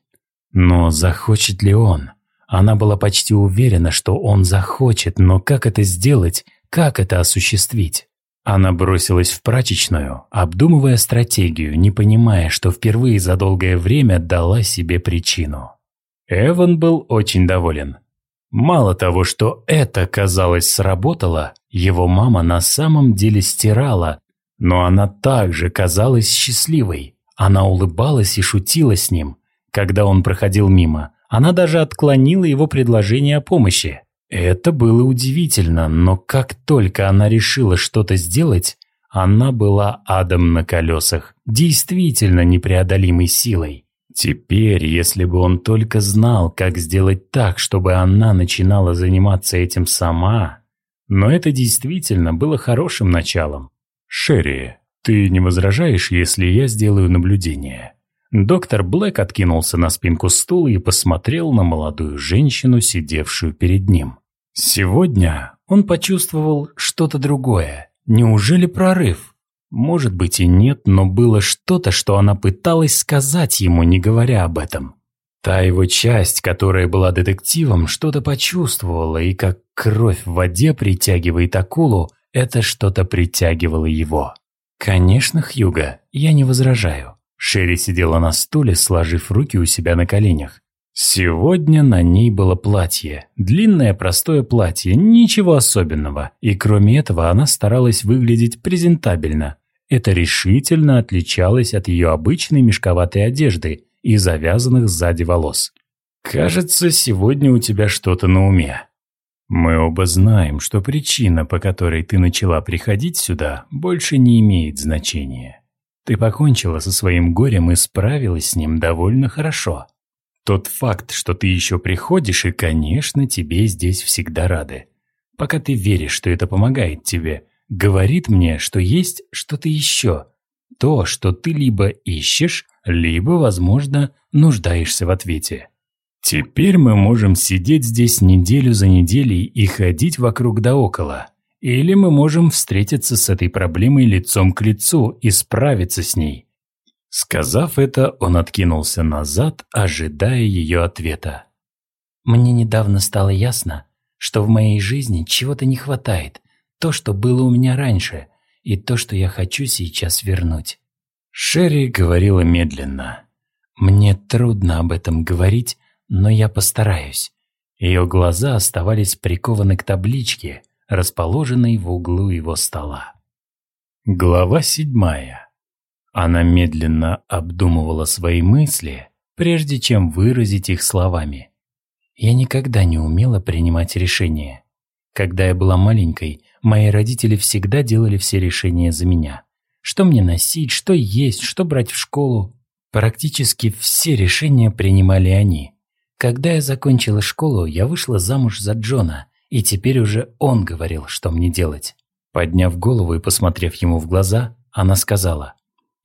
Но захочет ли он? Она была почти уверена, что он захочет, но как это сделать, как это осуществить? Она бросилась в прачечную, обдумывая стратегию, не понимая, что впервые за долгое время дала себе причину. Эван был очень доволен. Мало того, что это, казалось, сработало, его мама на самом деле стирала, но она также казалась счастливой. Она улыбалась и шутила с ним, когда он проходил мимо, она даже отклонила его предложение о помощи. Это было удивительно, но как только она решила что-то сделать, она была адом на колесах, действительно непреодолимой силой. Теперь, если бы он только знал, как сделать так, чтобы она начинала заниматься этим сама... Но это действительно было хорошим началом. «Шерри, ты не возражаешь, если я сделаю наблюдение?» Доктор Блэк откинулся на спинку стула и посмотрел на молодую женщину, сидевшую перед ним. Сегодня он почувствовал что-то другое. Неужели прорыв? Может быть и нет, но было что-то, что она пыталась сказать ему, не говоря об этом. Та его часть, которая была детективом, что-то почувствовала, и как кровь в воде притягивает акулу, это что-то притягивало его. «Конечно, Хьюга, я не возражаю. Шерри сидела на стуле, сложив руки у себя на коленях. Сегодня на ней было платье. Длинное простое платье, ничего особенного. И кроме этого она старалась выглядеть презентабельно. Это решительно отличалось от ее обычной мешковатой одежды и завязанных сзади волос. «Кажется, сегодня у тебя что-то на уме», мы оба знаем, что причина, по которой ты начала приходить сюда, больше не имеет значения. Ты покончила со своим горем и справилась с ним довольно хорошо. Тот факт, что ты еще приходишь, и, конечно, тебе здесь всегда рады. Пока ты веришь, что это помогает тебе, говорит мне, что есть что-то еще. То, что ты либо ищешь, либо, возможно, нуждаешься в ответе. Теперь мы можем сидеть здесь неделю за неделей и ходить вокруг да около. Или мы можем встретиться с этой проблемой лицом к лицу и справиться с ней. Сказав это, он откинулся назад, ожидая ее ответа. Мне недавно стало ясно, что в моей жизни чего-то не хватает, то, что было у меня раньше, и то, что я хочу сейчас вернуть. Шерри говорила медленно. Мне трудно об этом говорить, но я постараюсь. Ее глаза оставались прикованы к табличке, расположенный в углу его стола. Глава седьмая. Она медленно обдумывала свои мысли, прежде чем выразить их словами. Я никогда не умела принимать решения. Когда я была маленькой, мои родители всегда делали все решения за меня. Что мне носить, что есть, что брать в школу. Практически все решения принимали они. Когда я закончила школу, я вышла замуж за Джона, и теперь уже он говорил, что мне делать. Подняв голову и посмотрев ему в глаза, она сказала,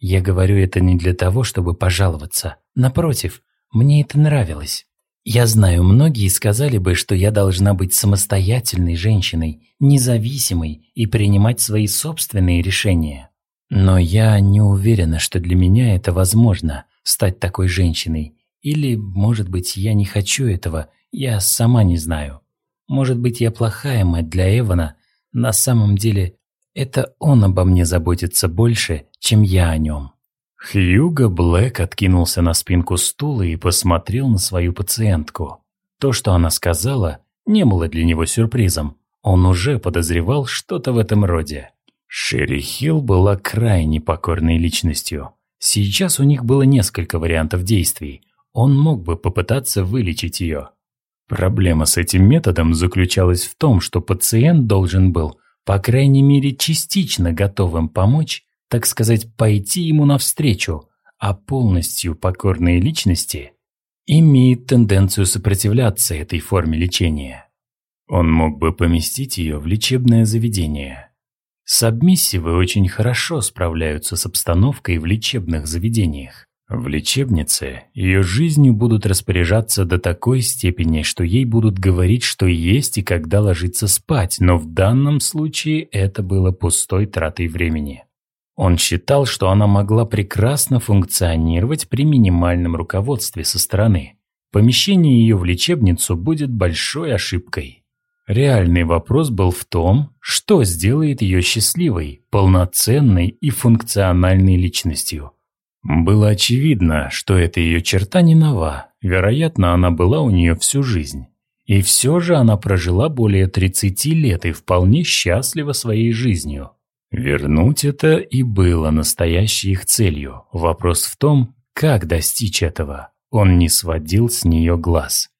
«Я говорю это не для того, чтобы пожаловаться. Напротив, мне это нравилось. Я знаю, многие сказали бы, что я должна быть самостоятельной женщиной, независимой и принимать свои собственные решения. Но я не уверена, что для меня это возможно, стать такой женщиной. Или, может быть, я не хочу этого, я сама не знаю. Может быть, я плохая мать для Эвана, на самом деле, это он обо мне заботится больше, чем я о нем. Хьюго Блэк откинулся на спинку стула и посмотрел на свою пациентку. То, что она сказала, не было для него сюрпризом. Он уже подозревал что-то в этом роде. Шерри Хилл была крайне покорной личностью. Сейчас у них было несколько вариантов действий. Он мог бы попытаться вылечить ее. Проблема с этим методом заключалась в том, что пациент должен был, по крайней мере, частично готовым помочь, так сказать, пойти ему навстречу, а полностью покорные личности имеют тенденцию сопротивляться этой форме лечения. Он мог бы поместить ее в лечебное заведение. Сабмиссивы очень хорошо справляются с обстановкой в лечебных заведениях. В лечебнице ее жизнью будут распоряжаться до такой степени, что ей будут говорить, что есть и когда ложиться спать, но в данном случае это было пустой тратой времени. Он считал, что она могла прекрасно функционировать при минимальном руководстве со стороны. Помещение ее в лечебницу будет большой ошибкой. Реальный вопрос был в том, что сделает ее счастливой, полноценной и функциональной личностью – было очевидно, что эта ее черта не нова, вероятно, она была у нее всю жизнь. И все же она прожила более 30 лет и вполне счастлива своей жизнью. Вернуть это и было настоящей их целью. Вопрос в том, как достичь этого. Он не сводил с нее глаз.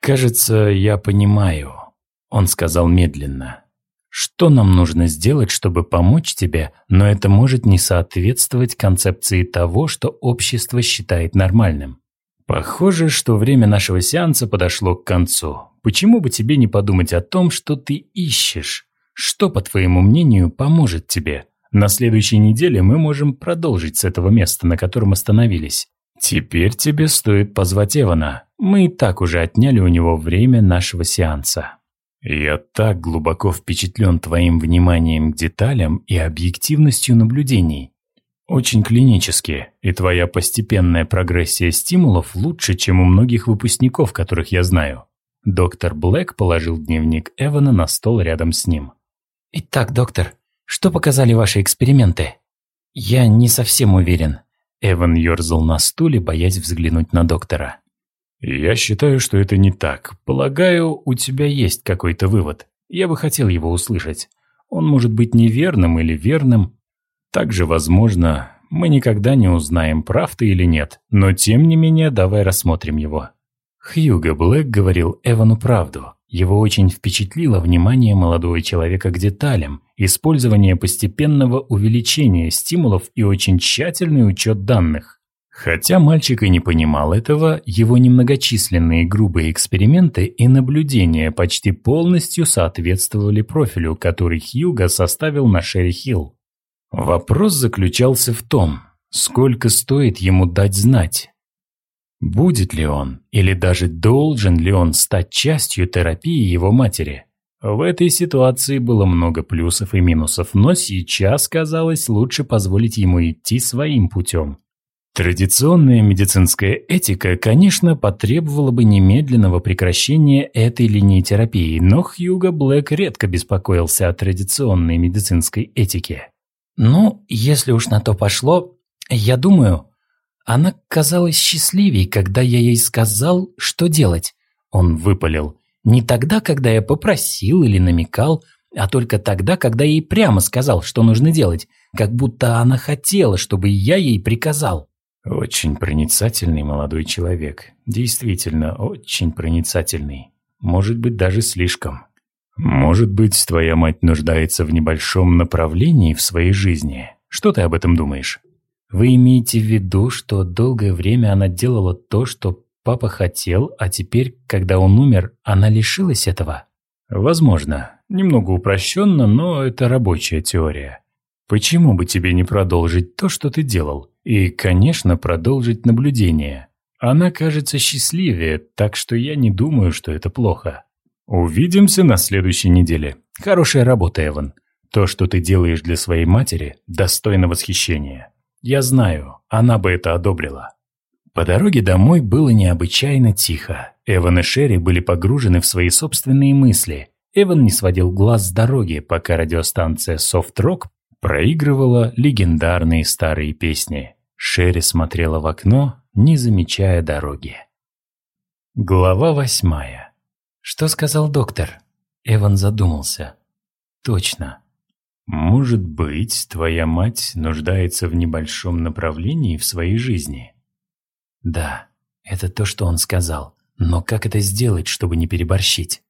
«Кажется, я понимаю», — он сказал медленно. Что нам нужно сделать, чтобы помочь тебе, но это может не соответствовать концепции того, что общество считает нормальным? Похоже, что время нашего сеанса подошло к концу. Почему бы тебе не подумать о том, что ты ищешь? Что, по твоему мнению, поможет тебе? На следующей неделе мы можем продолжить с этого места, на котором остановились. Теперь тебе стоит позвать Эвана. Мы и так уже отняли у него время нашего сеанса. Я так глубоко впечатлен твоим вниманием к деталям и объективностью наблюдений. Очень клинически, и твоя постепенная прогрессия стимулов лучше, чем у многих выпускников, которых я знаю. Доктор Блэк положил дневник Эвана на стол рядом с ним. «Итак, доктор, что показали ваши эксперименты?» «Я не совсем уверен». Эван ерзал на стуле, боясь взглянуть на доктора. «Я считаю, что это не так. Полагаю, у тебя есть какой-то вывод. Я бы хотел его услышать. Он может быть неверным или верным. Также, возможно, мы никогда не узнаем, прав ты или нет, но тем не менее давай рассмотрим его». Хьюго Блэк говорил Эвану правду. Его очень впечатлило внимание молодого человека к деталям, использование постепенного увеличения стимулов и очень тщательный учет данных. Хотя мальчик и не понимал этого, его немногочисленные грубые эксперименты и наблюдения почти полностью соответствовали профилю, который Хьюго составил на Шерри Хилл. Вопрос заключался в том, сколько стоит ему дать знать. Будет ли он, или даже должен ли он стать частью терапии его матери? В этой ситуации было много плюсов и минусов, но сейчас казалось лучше позволить ему идти своим путем. Традиционная медицинская этика, конечно, потребовала бы немедленного прекращения этой линии терапии, но Хьюго Блэк редко беспокоился о традиционной медицинской этике. «Ну, если уж на то пошло, я думаю, она казалась счастливей, когда я ей сказал, что делать». Он выпалил. «Не тогда, когда я попросил или намекал, а только тогда, когда ей прямо сказал, что нужно делать, как будто она хотела, чтобы я ей приказал. Очень проницательный молодой человек. Действительно, очень проницательный. Может быть, даже слишком. Может быть, твоя мать нуждается в небольшом направлении в своей жизни. Что ты об этом думаешь? Вы имеете в виду, что долгое время она делала то, что папа хотел, а теперь, когда он умер, она лишилась этого? Возможно. Немного упрощенно, но это рабочая теория. Почему бы тебе не продолжить то, что ты делал? И, конечно, продолжить наблюдение. Она кажется счастливее, так что я не думаю, что это плохо. Увидимся на следующей неделе. Хорошая работа, Эван. То, что ты делаешь для своей матери, достойно восхищения. Я знаю, она бы это одобрила. По дороге домой было необычайно тихо. Эван и Шерри были погружены в свои собственные мысли. Эван не сводил глаз с дороги, пока радиостанция Soft Rock проигрывала легендарные старые песни. Шерри смотрела в окно, не замечая дороги. Глава восьмая. «Что сказал доктор?» Эван задумался. «Точно. Может быть, твоя мать нуждается в небольшом направлении в своей жизни?» «Да, это то, что он сказал. Но как это сделать, чтобы не переборщить?»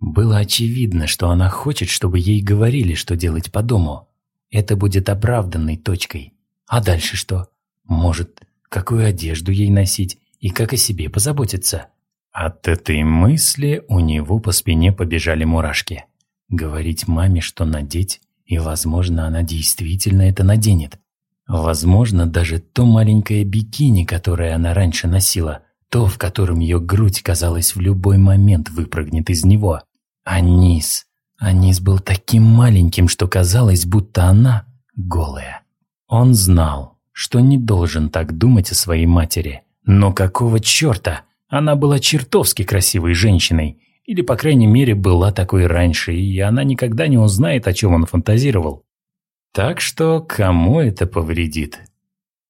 Было очевидно, что она хочет, чтобы ей говорили, что делать по дому. Это будет оправданной точкой. А дальше что? Может, какую одежду ей носить и как о себе позаботиться? От этой мысли у него по спине побежали мурашки. Говорить маме, что надеть, и, возможно, она действительно это наденет. Возможно, даже то маленькое бикини, которое она раньше носила, то, в котором ее грудь, казалось, в любой момент выпрыгнет из него. А низ... А низ был таким маленьким, что казалось, будто она голая. Он знал, что не должен так думать о своей матери. Но какого черта? Она была чертовски красивой женщиной. Или, по крайней мере, была такой раньше, и она никогда не узнает, о чем он фантазировал. Так что кому это повредит?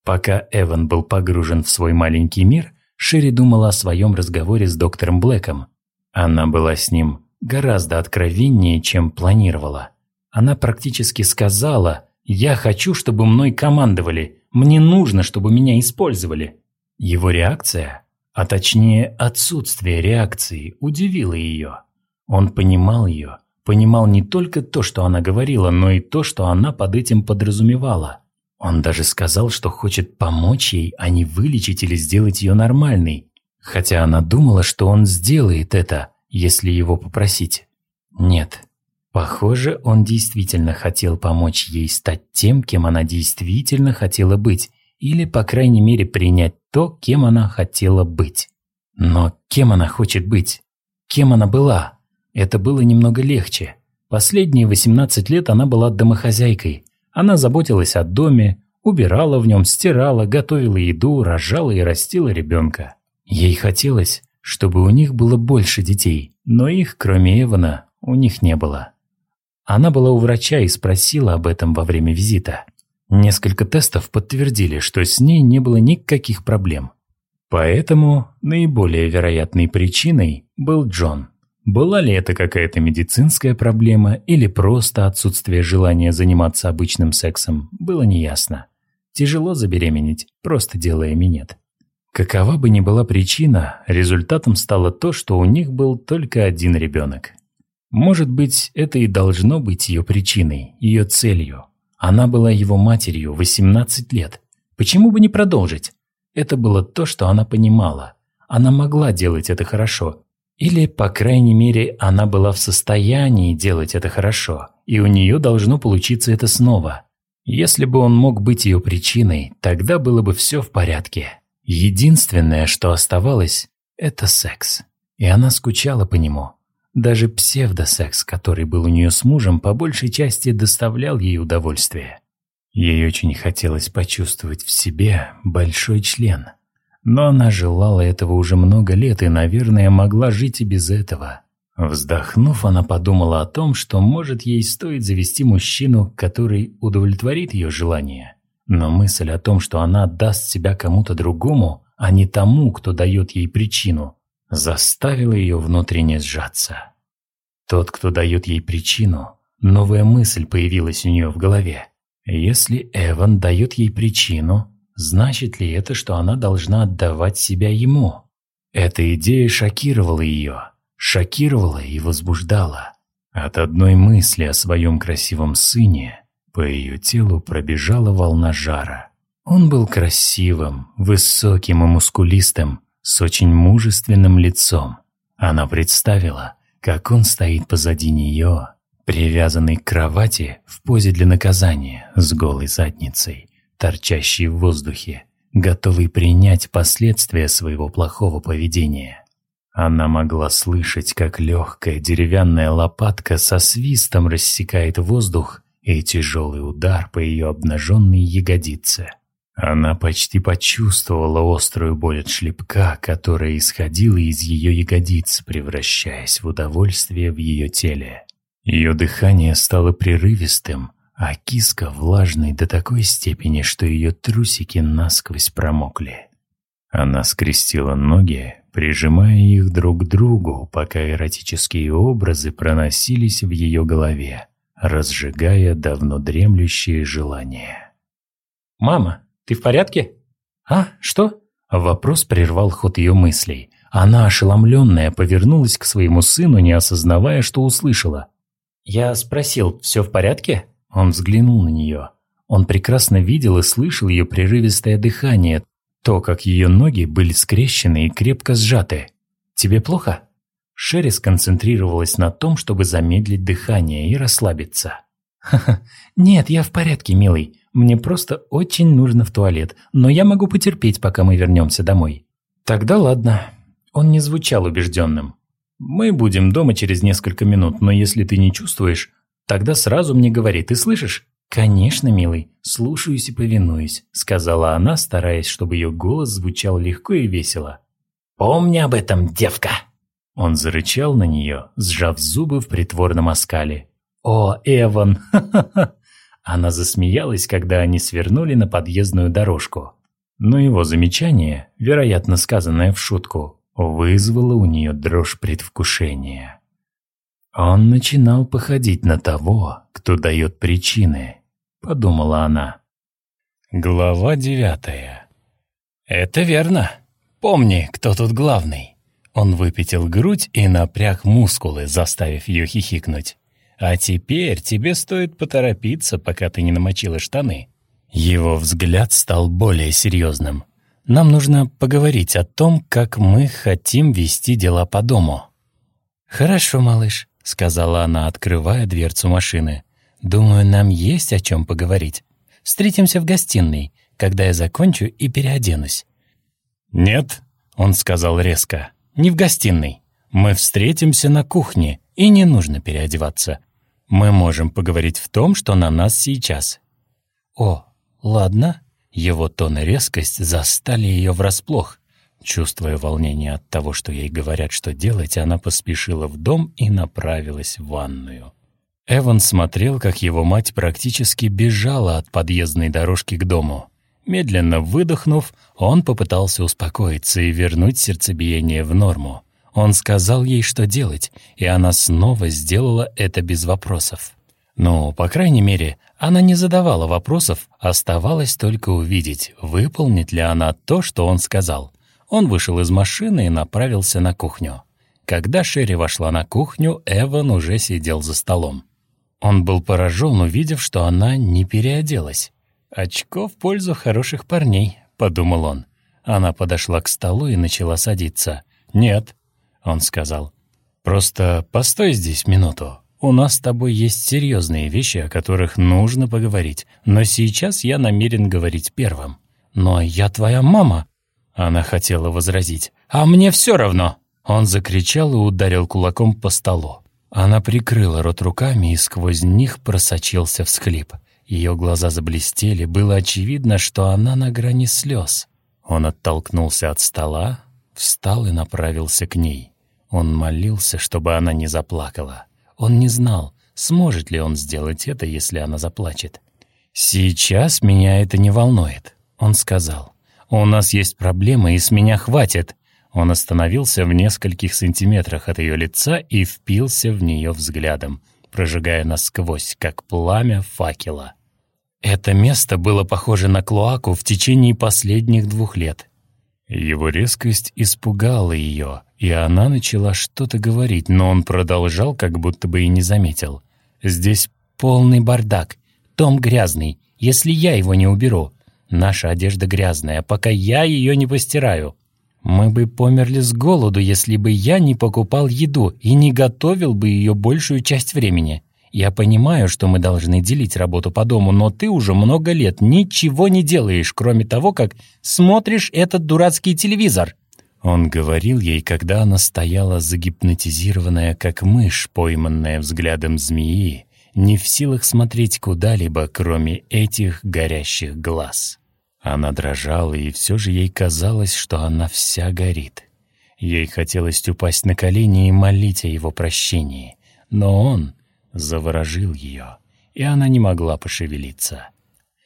Пока Эван был погружен в свой маленький мир, Шерри думала о своем разговоре с доктором Блэком. Она была с ним гораздо откровеннее, чем планировала. Она практически сказала «Я хочу, чтобы мной командовали, мне нужно, чтобы меня использовали». Его реакция, а точнее отсутствие реакции, удивило ее. Он понимал ее, понимал не только то, что она говорила, но и то, что она под этим подразумевала. Он даже сказал, что хочет помочь ей, а не вылечить или сделать ее нормальной. Хотя она думала, что он сделает это – если его попросить. Нет. Похоже, он действительно хотел помочь ей стать тем, кем она действительно хотела быть, или, по крайней мере, принять то, кем она хотела быть. Но кем она хочет быть? Кем она была? Это было немного легче. Последние 18 лет она была домохозяйкой. Она заботилась о доме, убирала в нем, стирала, готовила еду, рожала и растила ребенка. Ей хотелось, чтобы у них было больше детей, но их, кроме Эвана, у них не было. Она была у врача и спросила об этом во время визита. Несколько тестов подтвердили, что с ней не было никаких проблем. Поэтому наиболее вероятной причиной был Джон. Была ли это какая-то медицинская проблема или просто отсутствие желания заниматься обычным сексом, было неясно. Тяжело забеременеть, просто делая минет. Какова бы ни была причина, результатом стало то, что у них был только один ребенок. Может быть, это и должно быть ее причиной, ее целью. Она была его матерью 18 лет. Почему бы не продолжить? Это было то, что она понимала. Она могла делать это хорошо. Или, по крайней мере, она была в состоянии делать это хорошо, и у нее должно получиться это снова. Если бы он мог быть ее причиной, тогда было бы все в порядке. Единственное, что оставалось, это секс. И она скучала по нему. Даже псевдосекс, который был у нее с мужем, по большей части доставлял ей удовольствие. Ей очень хотелось почувствовать в себе большой член. Но она желала этого уже много лет и, наверное, могла жить и без этого. Вздохнув, она подумала о том, что, может, ей стоит завести мужчину, который удовлетворит ее желание – но мысль о том, что она отдаст себя кому-то другому, а не тому, кто дает ей причину, заставила ее внутренне сжаться. Тот, кто дает ей причину, Новая мысль появилась у нее в голове. Если Эван дает ей причину, значит ли это, что она должна отдавать себя ему? Эта идея шокировала ее, шокировала и возбуждала. От одной мысли о своем красивом сыне по ее телу пробежала волна жара. Он был красивым, высоким и мускулистым, с очень мужественным лицом. Она представила, как он стоит позади нее, привязанный к кровати в позе для наказания с голой задницей, торчащей в воздухе, готовый принять последствия своего плохого поведения. Она могла слышать, как легкая деревянная лопатка со свистом рассекает воздух и тяжелый удар по ее обнаженной ягодице. Она почти почувствовала острую боль от шлепка, которая исходила из ее ягодиц, превращаясь в удовольствие в ее теле. Ее дыхание стало прерывистым, а киска влажной до такой степени, что ее трусики насквозь промокли. Она скрестила ноги, прижимая их друг к другу, пока эротические образы проносились в ее голове, разжигая давно дремлющие желания. «Мама, ты в порядке?» «А, что?» Вопрос прервал ход ее мыслей. Она, ошеломленная, повернулась к своему сыну, не осознавая, что услышала. «Я спросил, все в порядке?» Он взглянул на нее. Он прекрасно видел и слышал ее прерывистое дыхание, то, как ее ноги были скрещены и крепко сжаты. «Тебе плохо?» Шерри сконцентрировалась на том, чтобы замедлить дыхание и расслабиться. «Ха-ха, нет, я в порядке, милый. Мне просто очень нужно в туалет, но я могу потерпеть, пока мы вернемся домой». «Тогда ладно». Он не звучал убежденным. Мы будем дома через несколько минут, но если ты не чувствуешь, тогда сразу мне говори, ты слышишь? «Конечно, милый, слушаюсь и повинуюсь», — сказала она, стараясь, чтобы ее голос звучал легко и весело. «Помни об этом, девка!» Он зарычал на нее, сжав зубы в притворном оскале. «О, Эван!» Она засмеялась, когда они свернули на подъездную дорожку. Но его замечание, вероятно сказанное в шутку, вызвало у нее дрожь предвкушения. «Он начинал походить на того, кто дает причины», — подумала она. Глава девятая. «Это верно. Помни, кто тут главный». Он выпятил грудь и напряг мускулы, заставив ее хихикнуть. «А теперь тебе стоит поторопиться, пока ты не намочила штаны». Его взгляд стал более серьезным. Нам нужно поговорить о том, как мы хотим вести дела по дому». «Хорошо, малыш», — сказала она, открывая дверцу машины. «Думаю, нам есть о чем поговорить. Встретимся в гостиной, когда я закончу и переоденусь». «Нет», — он сказал резко, — «не в гостиной. Мы встретимся на кухне, и не нужно переодеваться. Мы можем поговорить в том, что на нас сейчас». «О, ладно», его тон и резкость застали ее врасплох. Чувствуя волнение от того, что ей говорят, что делать, она поспешила в дом и направилась в ванную. Эван смотрел, как его мать практически бежала от подъездной дорожки к дому. Медленно выдохнув, он попытался успокоиться и вернуть сердцебиение в норму. Он сказал ей, что делать, и она снова сделала это без вопросов. Ну, по крайней мере, она не задавала вопросов, оставалось только увидеть, выполнит ли она то, что он сказал. Он вышел из машины и направился на кухню. Когда Шерри вошла на кухню, Эван уже сидел за столом. Он был поражен, увидев, что она не переоделась. «Очко в пользу хороших парней», — подумал он. Она подошла к столу и начала садиться. «Нет», — он сказал, — «просто постой здесь минуту, у нас с тобой есть серьезные вещи, о которых нужно поговорить, но сейчас я намерен говорить первым. Но я твоя мама!» Она хотела возразить. «А мне все равно!» Он закричал и ударил кулаком по столу. Она прикрыла рот руками, и сквозь них просочился всхлип. Ее глаза заблестели, было очевидно, что она на грани слез. Он оттолкнулся от стола, встал и направился к ней. Он молился, чтобы она не заплакала. Он не знал, сможет ли он сделать это, если она заплачет. «Сейчас меня это не волнует», — он сказал. «У нас есть проблемы, и с меня хватит». Он остановился в нескольких сантиметрах от ее лица и впился в нее взглядом, прожигая насквозь, как пламя факела. Это место было похоже на клоаку в течение последних двух лет. Его резкость испугала ее, и она начала что-то говорить, но он продолжал, как будто бы и не заметил. «Здесь полный бардак, дом грязный, если я его не уберу. Наша одежда грязная, пока я ее не постираю. Мы бы померли с голоду, если бы я не покупал еду и не готовил бы ее большую часть времени. Я понимаю, что мы должны делить работу по дому, но ты уже много лет ничего не делаешь, кроме того, как смотришь этот дурацкий телевизор». Он говорил ей, когда она стояла загипнотизированная, как мышь, пойманная взглядом змеи, не в силах смотреть куда-либо, кроме этих горящих глаз. Она дрожала, и все же ей казалось, что она вся горит. Ей хотелось упасть на колени и молить о его прощении, но он заворожил ее, и она не могла пошевелиться.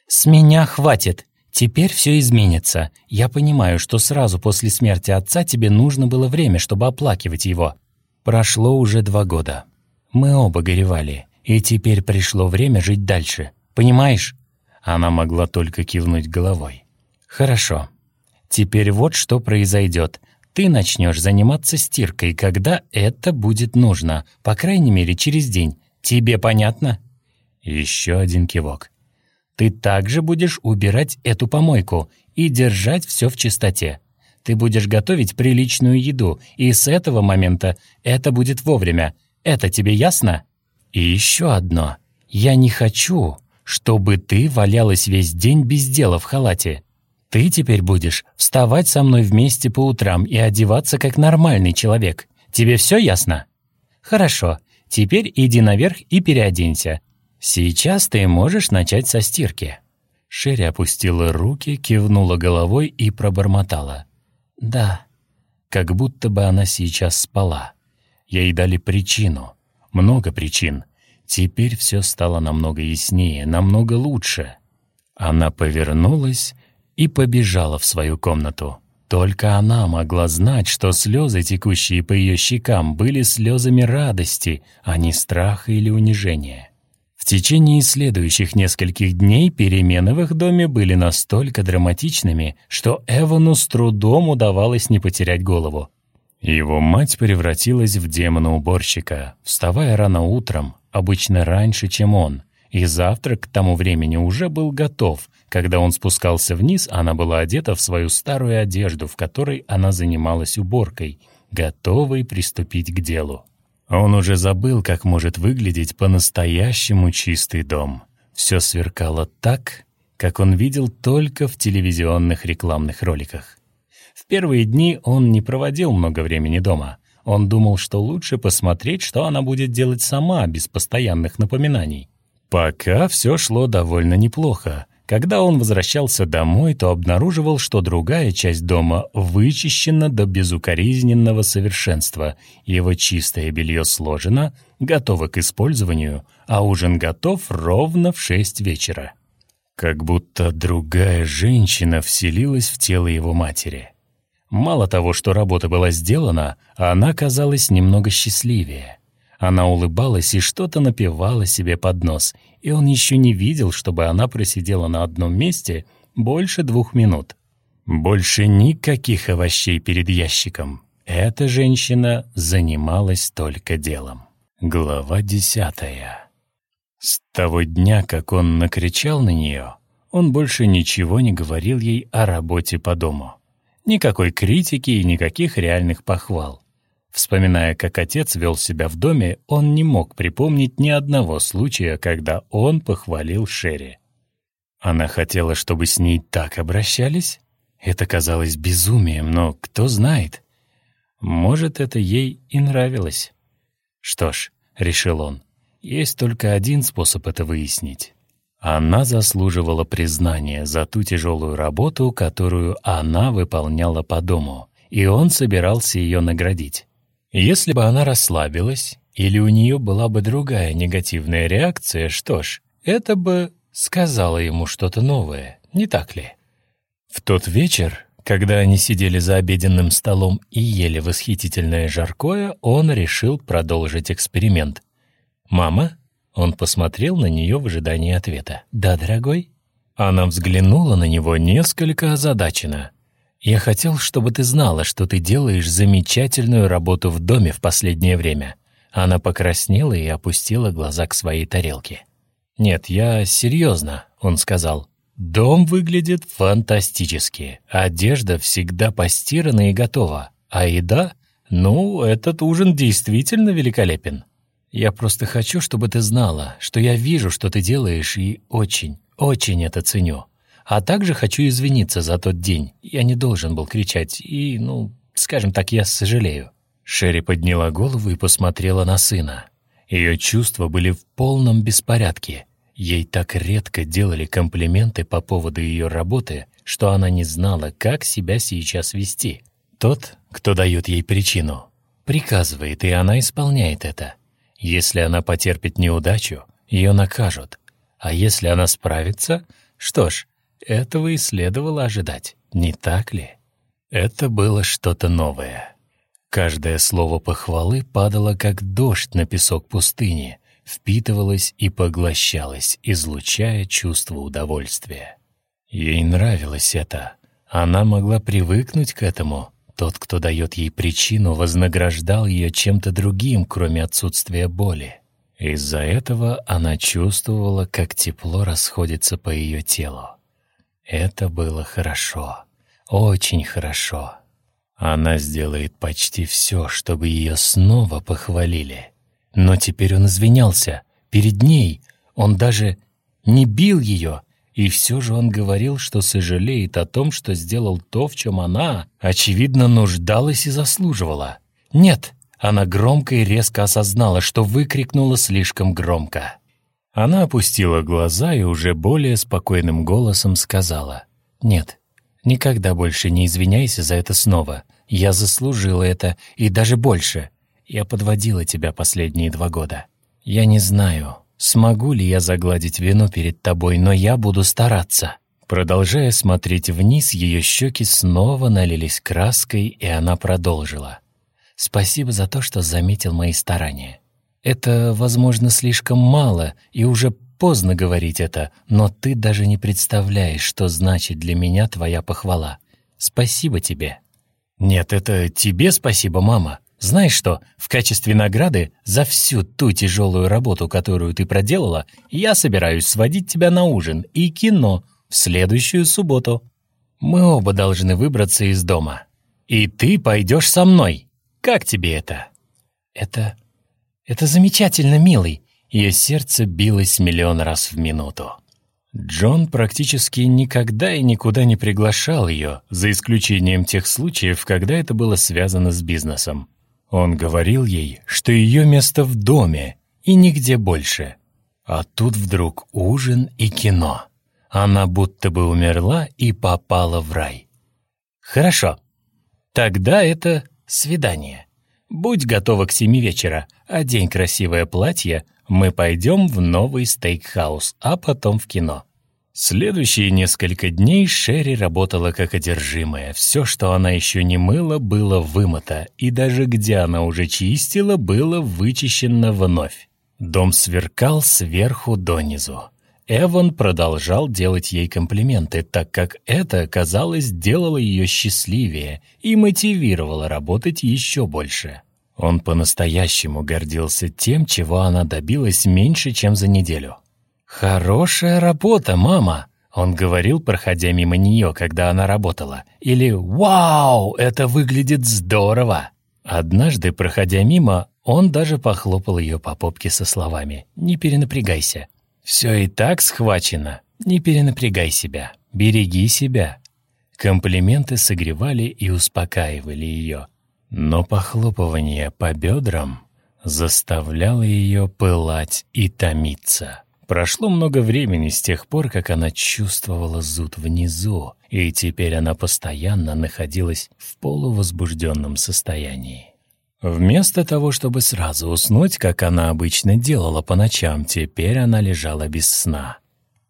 «С меня хватит! Теперь все изменится. Я понимаю, что сразу после смерти отца тебе нужно было время, чтобы оплакивать его. Прошло уже два года. Мы оба горевали, и теперь пришло время жить дальше. Понимаешь?» Она могла только кивнуть головой. «Хорошо. Теперь вот что произойдет. Ты начнешь заниматься стиркой, когда это будет нужно, по крайней мере, через день. Тебе понятно?» Еще один кивок. «Ты также будешь убирать эту помойку и держать все в чистоте. Ты будешь готовить приличную еду, и с этого момента это будет вовремя. Это тебе ясно?» «И еще одно. Я не хочу, чтобы ты валялась весь день без дела в халате. Ты теперь будешь вставать со мной вместе по утрам и одеваться как нормальный человек. Тебе все ясно? Хорошо. Теперь иди наверх и переоденься. Сейчас ты можешь начать со стирки». Шерри опустила руки, кивнула головой и пробормотала. «Да». Как будто бы она сейчас спала. Ей дали причину. Много причин. Теперь все стало намного яснее, намного лучше. Она повернулась и побежала в свою комнату. Только она могла знать, что слезы, текущие по ее щекам, были слезами радости, а не страха или унижения. В течение следующих нескольких дней перемены в их доме были настолько драматичными, что Эвану с трудом удавалось не потерять голову. Его мать превратилась в демона-уборщика, вставая рано утром, обычно раньше, чем он, и завтрак к тому времени уже был готов. Когда он спускался вниз, она была одета в свою старую одежду, в которой она занималась уборкой, готовой приступить к делу. Он уже забыл, как может выглядеть по-настоящему чистый дом. Все сверкало так, как он видел только в телевизионных рекламных роликах. В первые дни он не проводил много времени дома. Он думал, что лучше посмотреть, что она будет делать сама, без постоянных напоминаний. Пока все шло довольно неплохо. Когда он возвращался домой, то обнаруживал, что другая часть дома вычищена до безукоризненного совершенства. Его чистое белье сложено, готово к использованию, а ужин готов ровно в шесть вечера. Как будто другая женщина вселилась в тело его матери. Мало того, что работа была сделана, она казалась немного счастливее. Она улыбалась и что-то напевала себе под нос, и он еще не видел, чтобы она просидела на одном месте больше двух минут. Больше никаких овощей перед ящиком. Эта женщина занималась только делом. Глава десятая. С того дня, как он накричал на нее, он больше ничего не говорил ей о работе по дому. Никакой критики и никаких реальных похвал. Вспоминая, как отец вел себя в доме, он не мог припомнить ни одного случая, когда он похвалил Шерри. Она хотела, чтобы с ней так обращались? Это казалось безумием, но кто знает. Может, это ей и нравилось. Что ж, решил он, есть только один способ это выяснить. Она заслуживала признания за ту тяжелую работу, которую она выполняла по дому, и он собирался ее наградить. Если бы она расслабилась, или у нее была бы другая негативная реакция, что ж, это бы сказала ему что-то новое, не так ли? В тот вечер, когда они сидели за обеденным столом и ели восхитительное жаркое, он решил продолжить эксперимент. «Мама, Он посмотрел на нее в ожидании ответа. «Да, дорогой?» Она взглянула на него несколько озадаченно. «Я хотел, чтобы ты знала, что ты делаешь замечательную работу в доме в последнее время». Она покраснела и опустила глаза к своей тарелке. «Нет, я серьезно», — он сказал. «Дом выглядит фантастически. Одежда всегда постирана и готова. А еда? Ну, этот ужин действительно великолепен. Я просто хочу, чтобы ты знала, что я вижу, что ты делаешь, и очень, очень это ценю. А также хочу извиниться за тот день. Я не должен был кричать, и, ну, скажем так, я сожалею». Шерри подняла голову и посмотрела на сына. Ее чувства были в полном беспорядке. Ей так редко делали комплименты по поводу ее работы, что она не знала, как себя сейчас вести. Тот, кто дает ей причину, приказывает, и она исполняет это. Если она потерпит неудачу, ее накажут. А если она справится, что ж, этого и следовало ожидать, не так ли? Это было что-то новое. Каждое слово похвалы падало, как дождь на песок пустыни, впитывалось и поглощалось, излучая чувство удовольствия. Ей нравилось это. Она могла привыкнуть к этому, тот, кто дает ей причину, вознаграждал ее чем-то другим, кроме отсутствия боли. Из-за этого она чувствовала, как тепло расходится по ее телу. Это было хорошо, очень хорошо. Она сделает почти все, чтобы ее снова похвалили. Но теперь он извинялся перед ней, он даже не бил ее, и все же он говорил, что сожалеет о том, что сделал то, в чем она, очевидно, нуждалась и заслуживала. Нет, она громко и резко осознала, что выкрикнула слишком громко. Она опустила глаза и уже более спокойным голосом сказала, «Нет, никогда больше не извиняйся за это снова. Я заслужила это, и даже больше. Я подводила тебя последние два года. Я не знаю, Смогу ли я загладить вину перед тобой, но я буду стараться». Продолжая смотреть вниз, ее щеки снова налились краской, и она продолжила. «Спасибо за то, что заметил мои старания. Это, возможно, слишком мало, и уже поздно говорить это, но ты даже не представляешь, что значит для меня твоя похвала. Спасибо тебе». «Нет, это тебе спасибо, мама. Знаешь что, в качестве награды за всю ту тяжелую работу, которую ты проделала, я собираюсь сводить тебя на ужин и кино в следующую субботу. Мы оба должны выбраться из дома. И ты пойдешь со мной. Как тебе это? Это... это замечательно, милый. Ее сердце билось миллион раз в минуту. Джон практически никогда и никуда не приглашал ее, за исключением тех случаев, когда это было связано с бизнесом. Он говорил ей, что ее место в доме и нигде больше. А тут вдруг ужин и кино. Она будто бы умерла и попала в рай. Хорошо, тогда это свидание. Будь готова к семи вечера, одень красивое платье, мы пойдем в новый стейкхаус, а потом в кино. Следующие несколько дней Шерри работала как одержимая. Все, что она еще не мыла, было вымыто, и даже где она уже чистила, было вычищено вновь. Дом сверкал сверху донизу. Эван продолжал делать ей комплименты, так как это, казалось, делало ее счастливее и мотивировало работать еще больше. Он по-настоящему гордился тем, чего она добилась меньше, чем за неделю. «Хорошая работа, мама!» Он говорил, проходя мимо нее, когда она работала. Или «Вау, это выглядит здорово!» Однажды, проходя мимо, он даже похлопал ее по попке со словами «Не перенапрягайся». «Все и так схвачено. Не перенапрягай себя. Береги себя». Комплименты согревали и успокаивали ее. Но похлопывание по бедрам заставляло ее пылать и томиться. Прошло много времени с тех пор, как она чувствовала зуд внизу, и теперь она постоянно находилась в полувозбужденном состоянии. Вместо того, чтобы сразу уснуть, как она обычно делала по ночам, теперь она лежала без сна,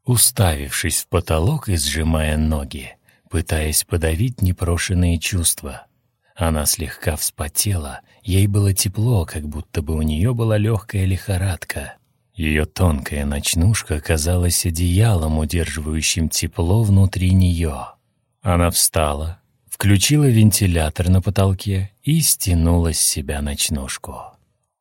уставившись в потолок и сжимая ноги, пытаясь подавить непрошенные чувства. Она слегка вспотела, ей было тепло, как будто бы у нее была легкая лихорадка. Ее тонкая ночнушка казалась одеялом, удерживающим тепло внутри нее. Она встала, включила вентилятор на потолке и стянула с себя ночнушку.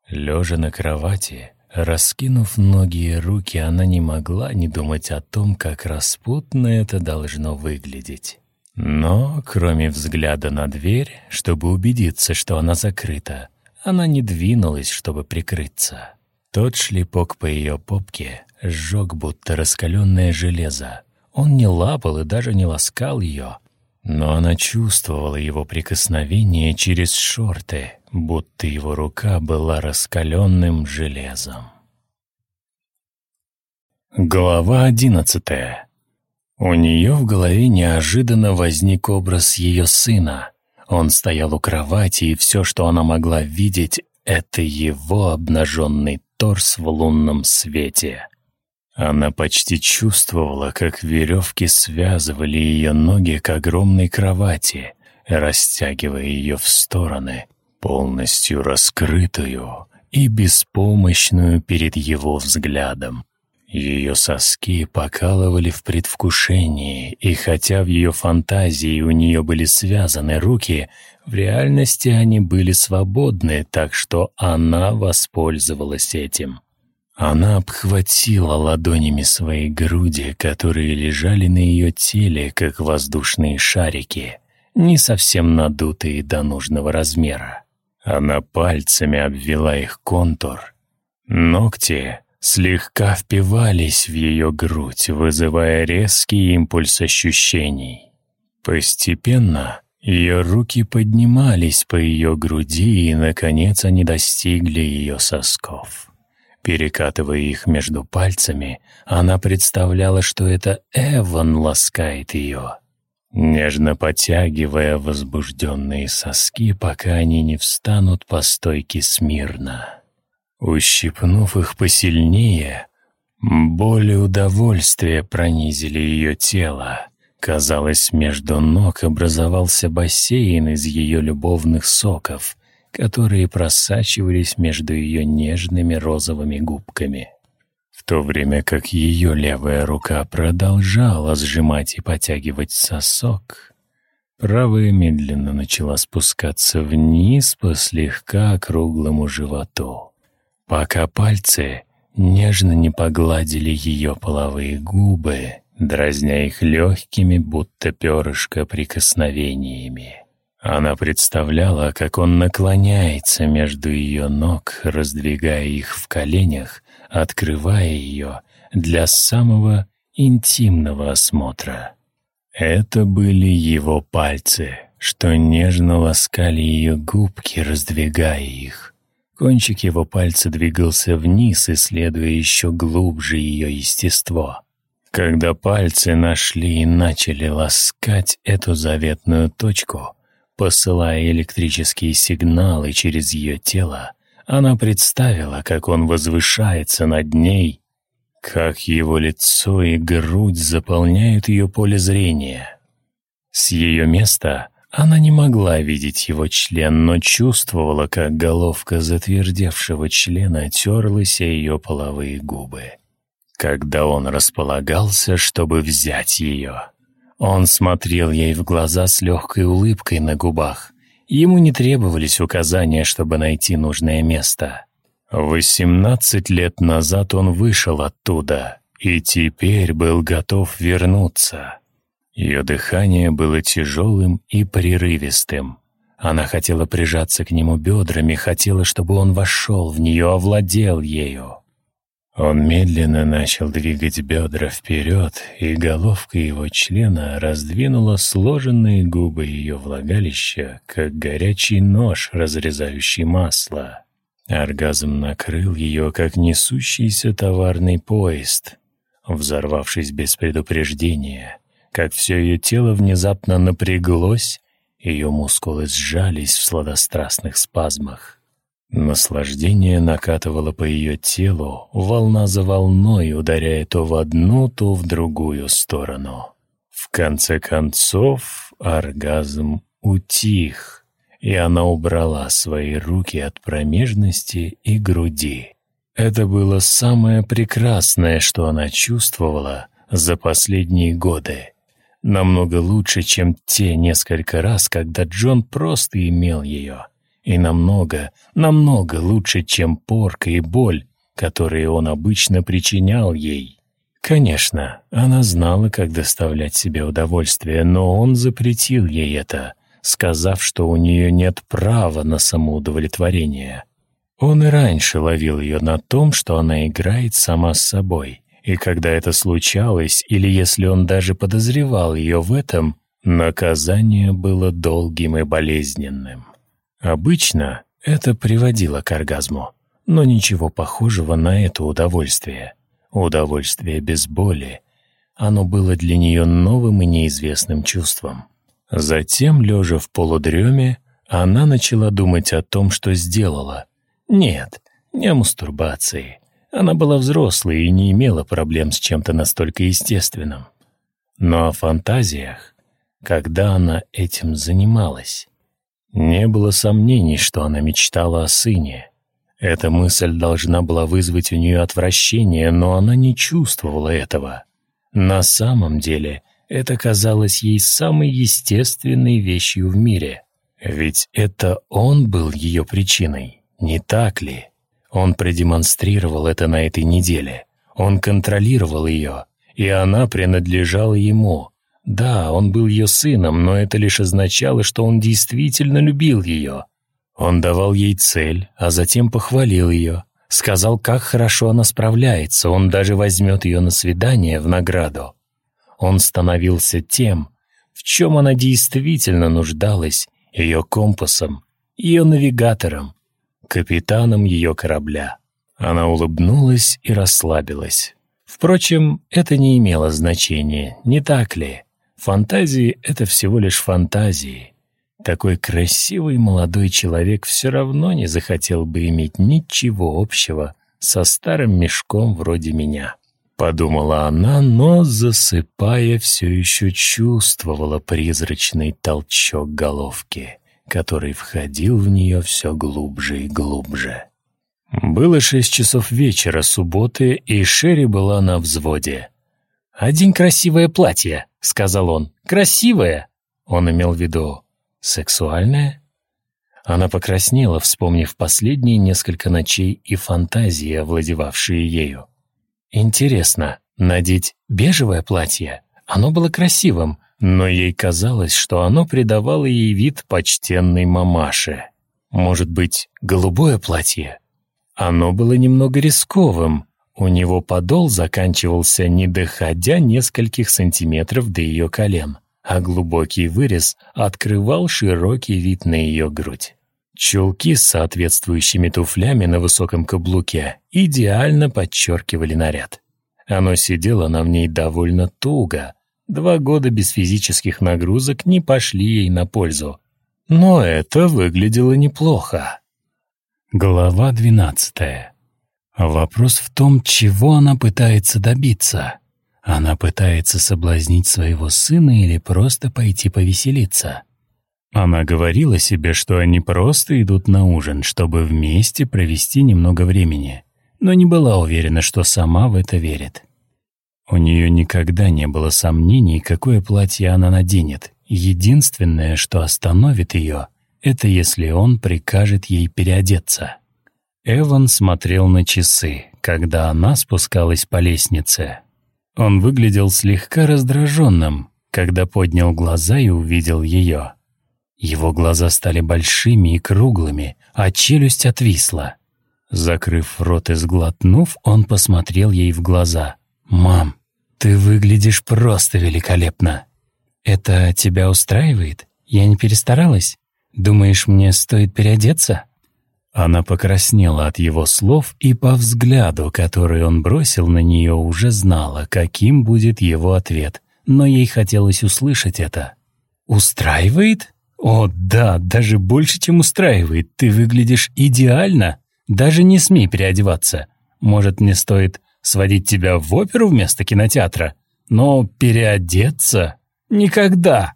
Лежа на кровати, раскинув ноги и руки, она не могла не думать о том, как распутно это должно выглядеть. Но, кроме взгляда на дверь, чтобы убедиться, что она закрыта, она не двинулась, чтобы прикрыться. Тот шлепок по ее попке сжег, будто раскаленное железо. Он не лапал и даже не ласкал ее, но она чувствовала его прикосновение через шорты, будто его рука была раскаленным железом. Глава одиннадцатая. У нее в голове неожиданно возник образ ее сына. Он стоял у кровати, и все, что она могла видеть, это его обнаженный торс в лунном свете. Она почти чувствовала, как веревки связывали ее ноги к огромной кровати, растягивая ее в стороны, полностью раскрытую и беспомощную перед его взглядом. Ее соски покалывали в предвкушении, и хотя в ее фантазии у нее были связаны руки, в реальности они были свободны, так что она воспользовалась этим. Она обхватила ладонями свои груди, которые лежали на ее теле, как воздушные шарики, не совсем надутые до нужного размера. Она пальцами обвела их контур. Ногти слегка впивались в ее грудь, вызывая резкий импульс ощущений. Постепенно ее руки поднимались по ее груди, и, наконец, они достигли ее сосков. Перекатывая их между пальцами, она представляла, что это Эван ласкает ее, нежно потягивая возбужденные соски, пока они не встанут по стойке смирно. Ущипнув их посильнее, боль и удовольствие пронизили ее тело, Казалось, между ног образовался бассейн из ее любовных соков, которые просачивались между ее нежными розовыми губками. В то время как ее левая рука продолжала сжимать и потягивать сосок, правая медленно начала спускаться вниз по слегка округлому животу, пока пальцы нежно не погладили ее половые губы, дразня их легкими, будто перышко, прикосновениями. Она представляла, как он наклоняется между ее ног, раздвигая их в коленях, открывая ее для самого интимного осмотра. Это были его пальцы, что нежно ласкали ее губки, раздвигая их. Кончик его пальца двигался вниз, исследуя еще глубже ее естество. Когда пальцы нашли и начали ласкать эту заветную точку, посылая электрические сигналы через ее тело, она представила, как он возвышается над ней, как его лицо и грудь заполняют ее поле зрения. С ее места она не могла видеть его член, но чувствовала, как головка затвердевшего члена терлась о ее половые губы когда он располагался, чтобы взять ее. Он смотрел ей в глаза с легкой улыбкой на губах. Ему не требовались указания, чтобы найти нужное место. Восемнадцать лет назад он вышел оттуда и теперь был готов вернуться. Ее дыхание было тяжелым и прерывистым. Она хотела прижаться к нему бедрами, хотела, чтобы он вошел в нее, овладел ею. Он медленно начал двигать бедра вперед, и головка его члена раздвинула сложенные губы ее влагалища, как горячий нож, разрезающий масло. Оргазм накрыл ее, как несущийся товарный поезд, взорвавшись без предупреждения, как все ее тело внезапно напряглось, ее мускулы сжались в сладострастных спазмах. Наслаждение накатывало по ее телу, волна за волной, ударяя то в одну, то в другую сторону. В конце концов оргазм утих, и она убрала свои руки от промежности и груди. Это было самое прекрасное, что она чувствовала за последние годы. Намного лучше, чем те несколько раз, когда Джон просто имел ее. И намного, намного лучше, чем порка и боль, которые он обычно причинял ей. Конечно, она знала, как доставлять себе удовольствие, но он запретил ей это, сказав, что у нее нет права на самоудовлетворение. Он и раньше ловил ее на том, что она играет сама с собой. И когда это случалось, или если он даже подозревал ее в этом, наказание было долгим и болезненным. Обычно это приводило к оргазму, но ничего похожего на это удовольствие. Удовольствие без боли. Оно было для нее новым и неизвестным чувством. Затем, лежа в полудреме, она начала думать о том, что сделала. Нет, не о мастурбации. Она была взрослой и не имела проблем с чем-то настолько естественным. Но о фантазиях, когда она этим занималась, не было сомнений, что она мечтала о сыне. Эта мысль должна была вызвать у нее отвращение, но она не чувствовала этого. На самом деле, это казалось ей самой естественной вещью в мире. Ведь это он был ее причиной, не так ли? Он продемонстрировал это на этой неделе. Он контролировал ее, и она принадлежала ему. Да, он был ее сыном, но это лишь означало, что он действительно любил ее. Он давал ей цель, а затем похвалил ее. Сказал, как хорошо она справляется, он даже возьмет ее на свидание в награду. Он становился тем, в чем она действительно нуждалась, ее компасом, ее навигатором, капитаном ее корабля. Она улыбнулась и расслабилась. Впрочем, это не имело значения, не так ли? Фантазии — это всего лишь фантазии. Такой красивый молодой человек все равно не захотел бы иметь ничего общего со старым мешком вроде меня. Подумала она, но, засыпая, все еще чувствовала призрачный толчок головки который входил в нее все глубже и глубже. Было шесть часов вечера субботы, и Шерри была на взводе. «Один красивое платье», — сказал он. «Красивое!» Он имел в виду «сексуальное?» Она покраснела, вспомнив последние несколько ночей и фантазии, овладевавшие ею. «Интересно, надеть бежевое платье? Оно было красивым, но ей казалось, что оно придавало ей вид почтенной мамаши. Может быть, голубое платье? Оно было немного рисковым. У него подол заканчивался, не доходя нескольких сантиметров до ее колен, а глубокий вырез открывал широкий вид на ее грудь. Чулки с соответствующими туфлями на высоком каблуке идеально подчеркивали наряд. Оно сидело на ней довольно туго, Два года без физических нагрузок не пошли ей на пользу. Но это выглядело неплохо. Глава двенадцатая. Вопрос в том, чего она пытается добиться. Она пытается соблазнить своего сына или просто пойти повеселиться. Она говорила себе, что они просто идут на ужин, чтобы вместе провести немного времени, но не была уверена, что сама в это верит. У нее никогда не было сомнений, какое платье она наденет. Единственное, что остановит ее, это если он прикажет ей переодеться. Эван смотрел на часы, когда она спускалась по лестнице. Он выглядел слегка раздраженным, когда поднял глаза и увидел ее. Его глаза стали большими и круглыми, а челюсть отвисла. Закрыв рот и сглотнув, он посмотрел ей в глаза. «Мам, «Ты выглядишь просто великолепно. Это тебя устраивает? Я не перестаралась? Думаешь, мне стоит переодеться?» Она покраснела от его слов и по взгляду, который он бросил на нее, уже знала, каким будет его ответ, но ей хотелось услышать это. «Устраивает? О, да, даже больше, чем устраивает. Ты выглядишь идеально. Даже не смей переодеваться. Может, мне стоит сводить тебя в оперу вместо кинотеатра, но переодеться никогда.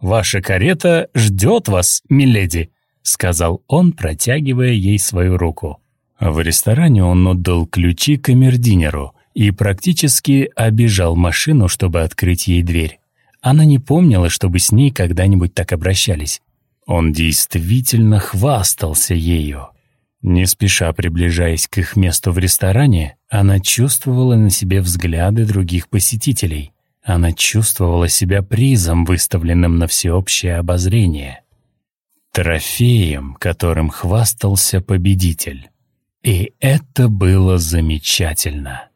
Ваша карета ждет вас, миледи, сказал он, протягивая ей свою руку. В ресторане он отдал ключи камердинеру и практически обижал машину, чтобы открыть ей дверь. Она не помнила, чтобы с ней когда-нибудь так обращались. Он действительно хвастался ею. Не спеша приближаясь к их месту в ресторане, она чувствовала на себе взгляды других посетителей. Она чувствовала себя призом, выставленным на всеобщее обозрение. Трофеем, которым хвастался победитель. И это было замечательно.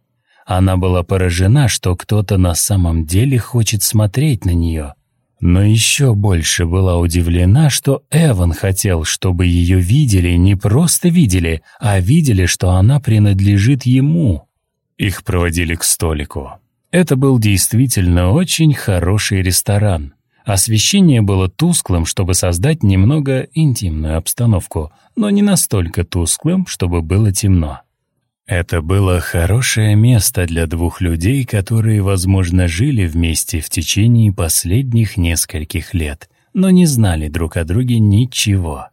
Она была поражена, что кто-то на самом деле хочет смотреть на нее. Но еще больше была удивлена, что Эван хотел, чтобы ее видели, не просто видели, а видели, что она принадлежит ему. Их проводили к столику. Это был действительно очень хороший ресторан. Освещение было тусклым, чтобы создать немного интимную обстановку, но не настолько тусклым, чтобы было темно. Это было хорошее место для двух людей, которые, возможно, жили вместе в течение последних нескольких лет, но не знали друг о друге ничего.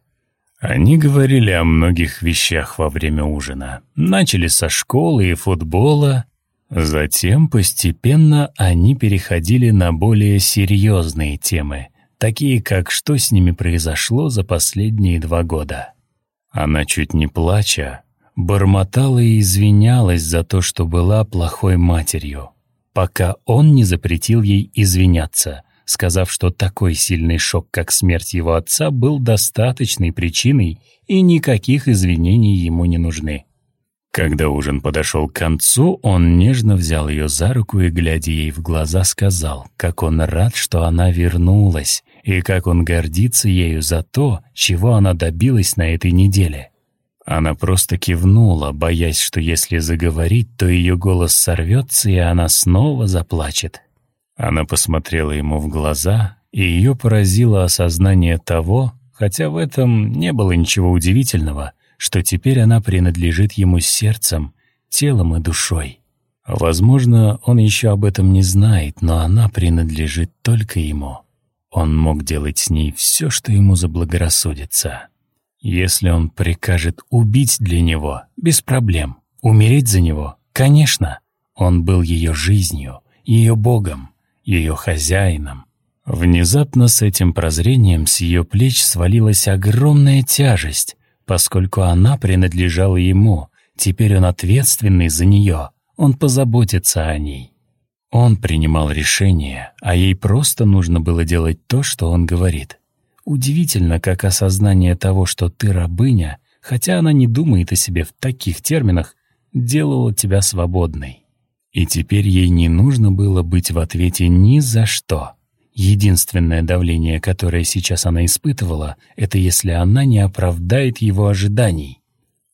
Они говорили о многих вещах во время ужина. Начали со школы и футбола, затем постепенно они переходили на более серьезные темы, такие как что с ними произошло за последние два года. Она чуть не плача, бормотала и извинялась за то, что была плохой матерью, пока он не запретил ей извиняться, сказав, что такой сильный шок, как смерть его отца, был достаточной причиной и никаких извинений ему не нужны. Когда ужин подошел к концу, он нежно взял ее за руку и, глядя ей в глаза, сказал, как он рад, что она вернулась, и как он гордится ею за то, чего она добилась на этой неделе. Она просто кивнула, боясь, что если заговорить, то ее голос сорвется, и она снова заплачет. Она посмотрела ему в глаза, и ее поразило осознание того, хотя в этом не было ничего удивительного, что теперь она принадлежит ему сердцем, телом и душой. Возможно, он еще об этом не знает, но она принадлежит только ему. Он мог делать с ней все, что ему заблагорассудится. Если он прикажет убить для него, без проблем, умереть за него, конечно, он был ее жизнью, ее богом, ее хозяином. Внезапно с этим прозрением с ее плеч свалилась огромная тяжесть, поскольку она принадлежала ему, теперь он ответственный за нее, он позаботится о ней. Он принимал решение, а ей просто нужно было делать то, что он говорит. Удивительно, как осознание того, что ты рабыня, хотя она не думает о себе в таких терминах, делало тебя свободной. И теперь ей не нужно было быть в ответе ни за что. Единственное давление, которое сейчас она испытывала, это если она не оправдает его ожиданий.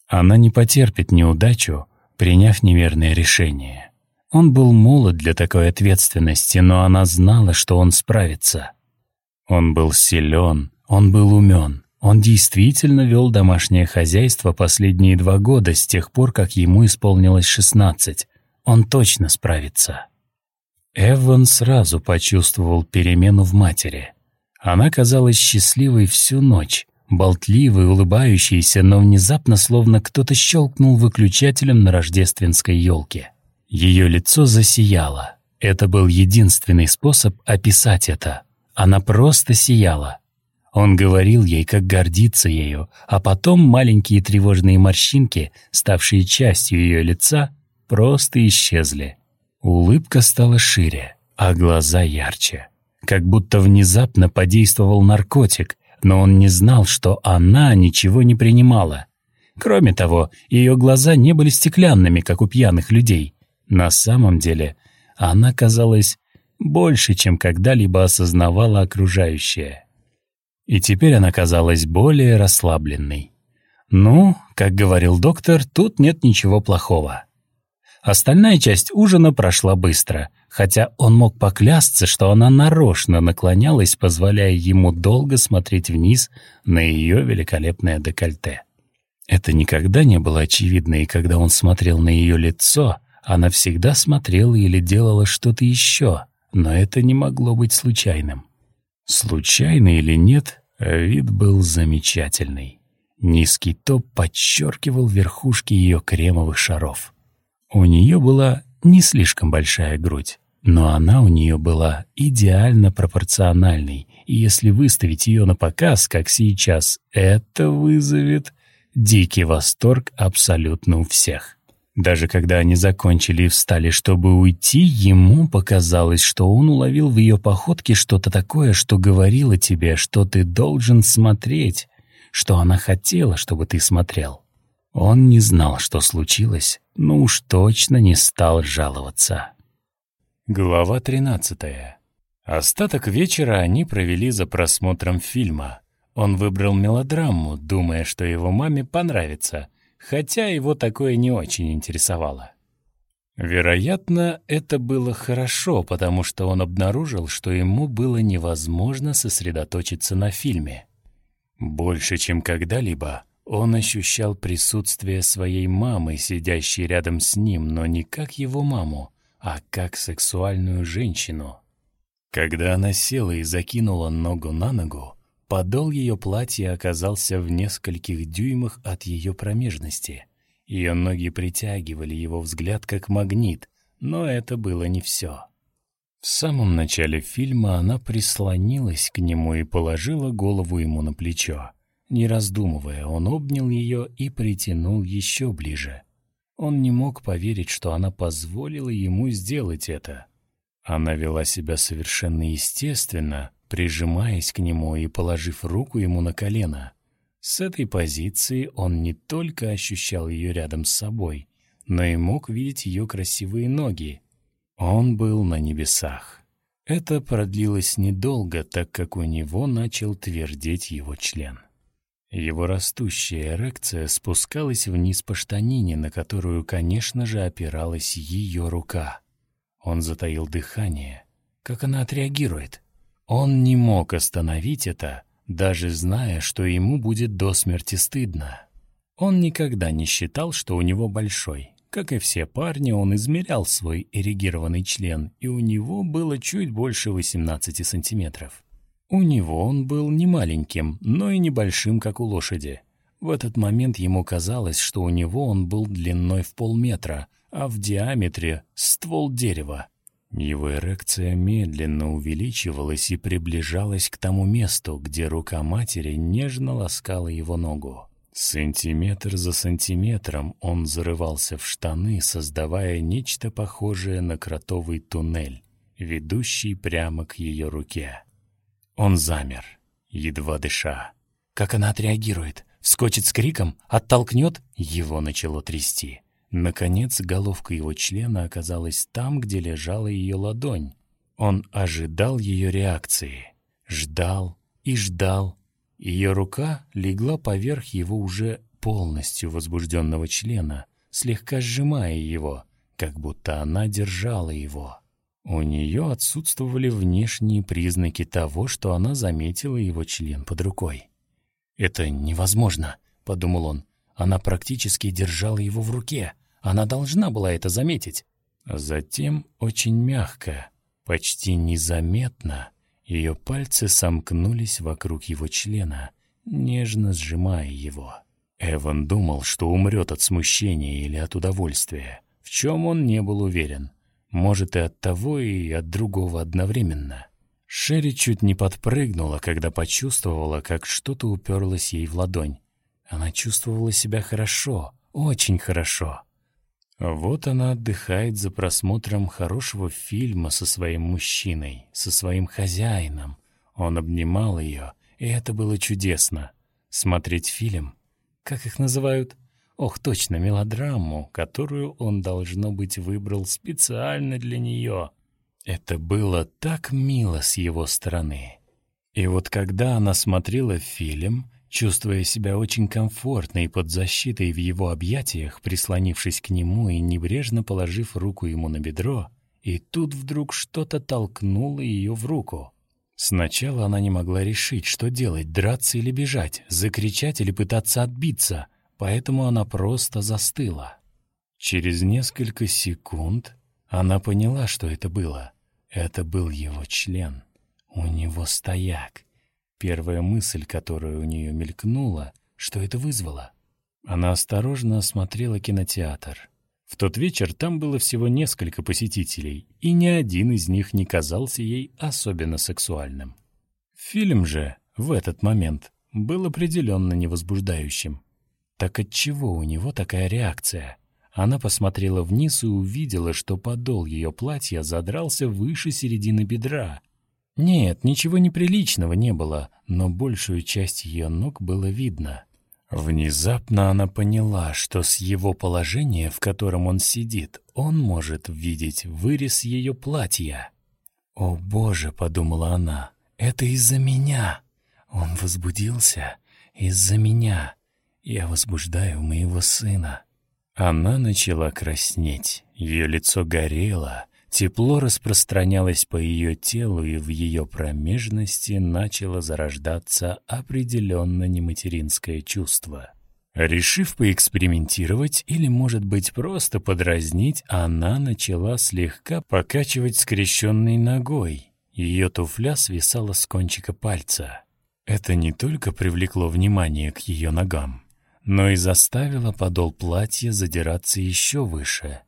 Она не потерпит неудачу, приняв неверное решение. Он был молод для такой ответственности, но она знала, что он справится. Он был силен, он был умен. Он действительно вел домашнее хозяйство последние два года с тех пор, как ему исполнилось шестнадцать. Он точно справится. Эван сразу почувствовал перемену в матери. Она казалась счастливой всю ночь, болтливой, улыбающейся, но внезапно словно кто-то щелкнул выключателем на рождественской елке. Ее лицо засияло. Это был единственный способ описать это. Она просто сияла. Он говорил ей, как гордится ею, а потом маленькие тревожные морщинки, ставшие частью ее лица, просто исчезли. Улыбка стала шире, а глаза ярче. Как будто внезапно подействовал наркотик, но он не знал, что она ничего не принимала. Кроме того, ее глаза не были стеклянными, как у пьяных людей. На самом деле, она казалась больше, чем когда-либо осознавала окружающее. И теперь она казалась более расслабленной. Ну, как говорил доктор, тут нет ничего плохого. Остальная часть ужина прошла быстро, хотя он мог поклясться, что она нарочно наклонялась, позволяя ему долго смотреть вниз на ее великолепное декольте. Это никогда не было очевидно, и когда он смотрел на ее лицо, она всегда смотрела или делала что-то еще, но это не могло быть случайным. Случайно или нет, вид был замечательный. Низкий топ подчеркивал верхушки ее кремовых шаров. У нее была не слишком большая грудь, но она у нее была идеально пропорциональной, и если выставить ее на показ, как сейчас, это вызовет дикий восторг абсолютно у всех. Даже когда они закончили и встали, чтобы уйти, ему показалось, что он уловил в ее походке что-то такое, что говорило тебе, что ты должен смотреть, что она хотела, чтобы ты смотрел. Он не знал, что случилось, но уж точно не стал жаловаться. Глава 13. Остаток вечера они провели за просмотром фильма. Он выбрал мелодраму, думая, что его маме понравится — хотя его такое не очень интересовало. Вероятно, это было хорошо, потому что он обнаружил, что ему было невозможно сосредоточиться на фильме. Больше, чем когда-либо, он ощущал присутствие своей мамы, сидящей рядом с ним, но не как его маму, а как сексуальную женщину. Когда она села и закинула ногу на ногу, Подол ее платья оказался в нескольких дюймах от ее промежности. Ее ноги притягивали его взгляд как магнит, но это было не все. В самом начале фильма она прислонилась к нему и положила голову ему на плечо. Не раздумывая, он обнял ее и притянул еще ближе. Он не мог поверить, что она позволила ему сделать это. Она вела себя совершенно естественно, прижимаясь к нему и положив руку ему на колено. С этой позиции он не только ощущал ее рядом с собой, но и мог видеть ее красивые ноги. Он был на небесах. Это продлилось недолго, так как у него начал твердеть его член. Его растущая эрекция спускалась вниз по штанине, на которую, конечно же, опиралась ее рука. Он затаил дыхание. Как она отреагирует? Он не мог остановить это, даже зная, что ему будет до смерти стыдно. Он никогда не считал, что у него большой. Как и все парни, он измерял свой эрегированный член, и у него было чуть больше 18 сантиметров. У него он был не маленьким, но и небольшим, как у лошади. В этот момент ему казалось, что у него он был длиной в полметра, а в диаметре — ствол дерева. Его эрекция медленно увеличивалась и приближалась к тому месту, где рука матери нежно ласкала его ногу. Сантиметр за сантиметром он зарывался в штаны, создавая нечто похожее на кротовый туннель, ведущий прямо к ее руке. Он замер, едва дыша. Как она отреагирует? Вскочит с криком? Оттолкнет? Его начало трясти. Наконец, головка его члена оказалась там, где лежала ее ладонь. Он ожидал ее реакции. Ждал и ждал. Ее рука легла поверх его уже полностью возбужденного члена, слегка сжимая его, как будто она держала его. У нее отсутствовали внешние признаки того, что она заметила его член под рукой. «Это невозможно», — подумал он. Она практически держала его в руке. Она должна была это заметить. Затем очень мягко, почти незаметно, ее пальцы сомкнулись вокруг его члена, нежно сжимая его. Эван думал, что умрет от смущения или от удовольствия, в чем он не был уверен. Может, и от того, и от другого одновременно. Шерри чуть не подпрыгнула, когда почувствовала, как что-то уперлось ей в ладонь. Она чувствовала себя хорошо, очень хорошо. Вот она отдыхает за просмотром хорошего фильма со своим мужчиной, со своим хозяином. Он обнимал ее, и это было чудесно. Смотреть фильм, как их называют? Ох, точно, мелодраму, которую он, должно быть, выбрал специально для нее. Это было так мило с его стороны. И вот когда она смотрела фильм, Чувствуя себя очень комфортно и под защитой в его объятиях, прислонившись к нему и небрежно положив руку ему на бедро, и тут вдруг что-то толкнуло ее в руку. Сначала она не могла решить, что делать, драться или бежать, закричать или пытаться отбиться, поэтому она просто застыла. Через несколько секунд она поняла, что это было. Это был его член. У него стояк. Первая мысль, которая у нее мелькнула, Что это вызвало? Она осторожно осмотрела кинотеатр. В тот вечер там было всего несколько посетителей, и ни один из них не казался ей особенно сексуальным. Фильм же в этот момент был определенно невозбуждающим. Так отчего у него такая реакция? Она посмотрела вниз и увидела, что подол ее платья задрался выше середины бедра. Нет, ничего неприличного не было, но большую часть ее ног было видно. Внезапно она поняла, что с его положения, в котором он сидит, он может видеть вырез ее платья. «О боже!» — подумала она. «Это из-за меня!» Он возбудился из-за меня. Я возбуждаю моего сына. Она начала краснеть. Ее лицо горело. Тепло распространялось по ее телу, и в ее промежности начало зарождаться определенно нематеринское чувство. Решив поэкспериментировать или, может быть, просто подразнить, она начала слегка покачивать скрещенной ногой. Ее туфля свисала с кончика пальца. Это не только привлекло внимание к ее ногам, но и заставило подол платья задираться еще выше.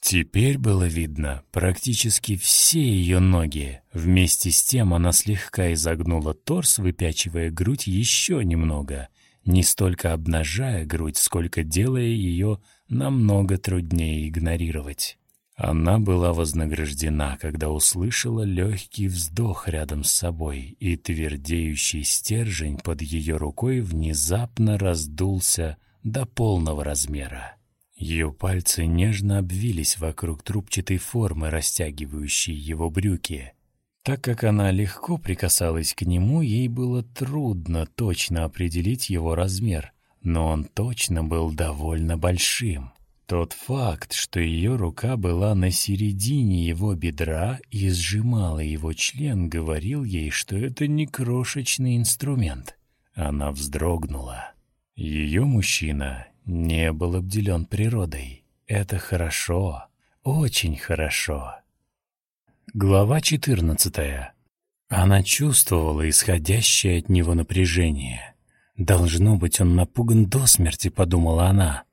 Теперь было видно практически все ее ноги. Вместе с тем она слегка изогнула торс, выпячивая грудь еще немного, не столько обнажая грудь, сколько делая ее намного труднее игнорировать. Она была вознаграждена, когда услышала легкий вздох рядом с собой, и твердеющий стержень под ее рукой внезапно раздулся до полного размера. Ее пальцы нежно обвились вокруг трубчатой формы, растягивающей его брюки. Так как она легко прикасалась к нему, ей было трудно точно определить его размер, но он точно был довольно большим. Тот факт, что ее рука была на середине его бедра и сжимала его член, говорил ей, что это не крошечный инструмент. Она вздрогнула. Ее мужчина не был обделен природой. Это хорошо, очень хорошо. Глава 14. Она чувствовала исходящее от него напряжение. «Должно быть, он напуган до смерти», — подумала она.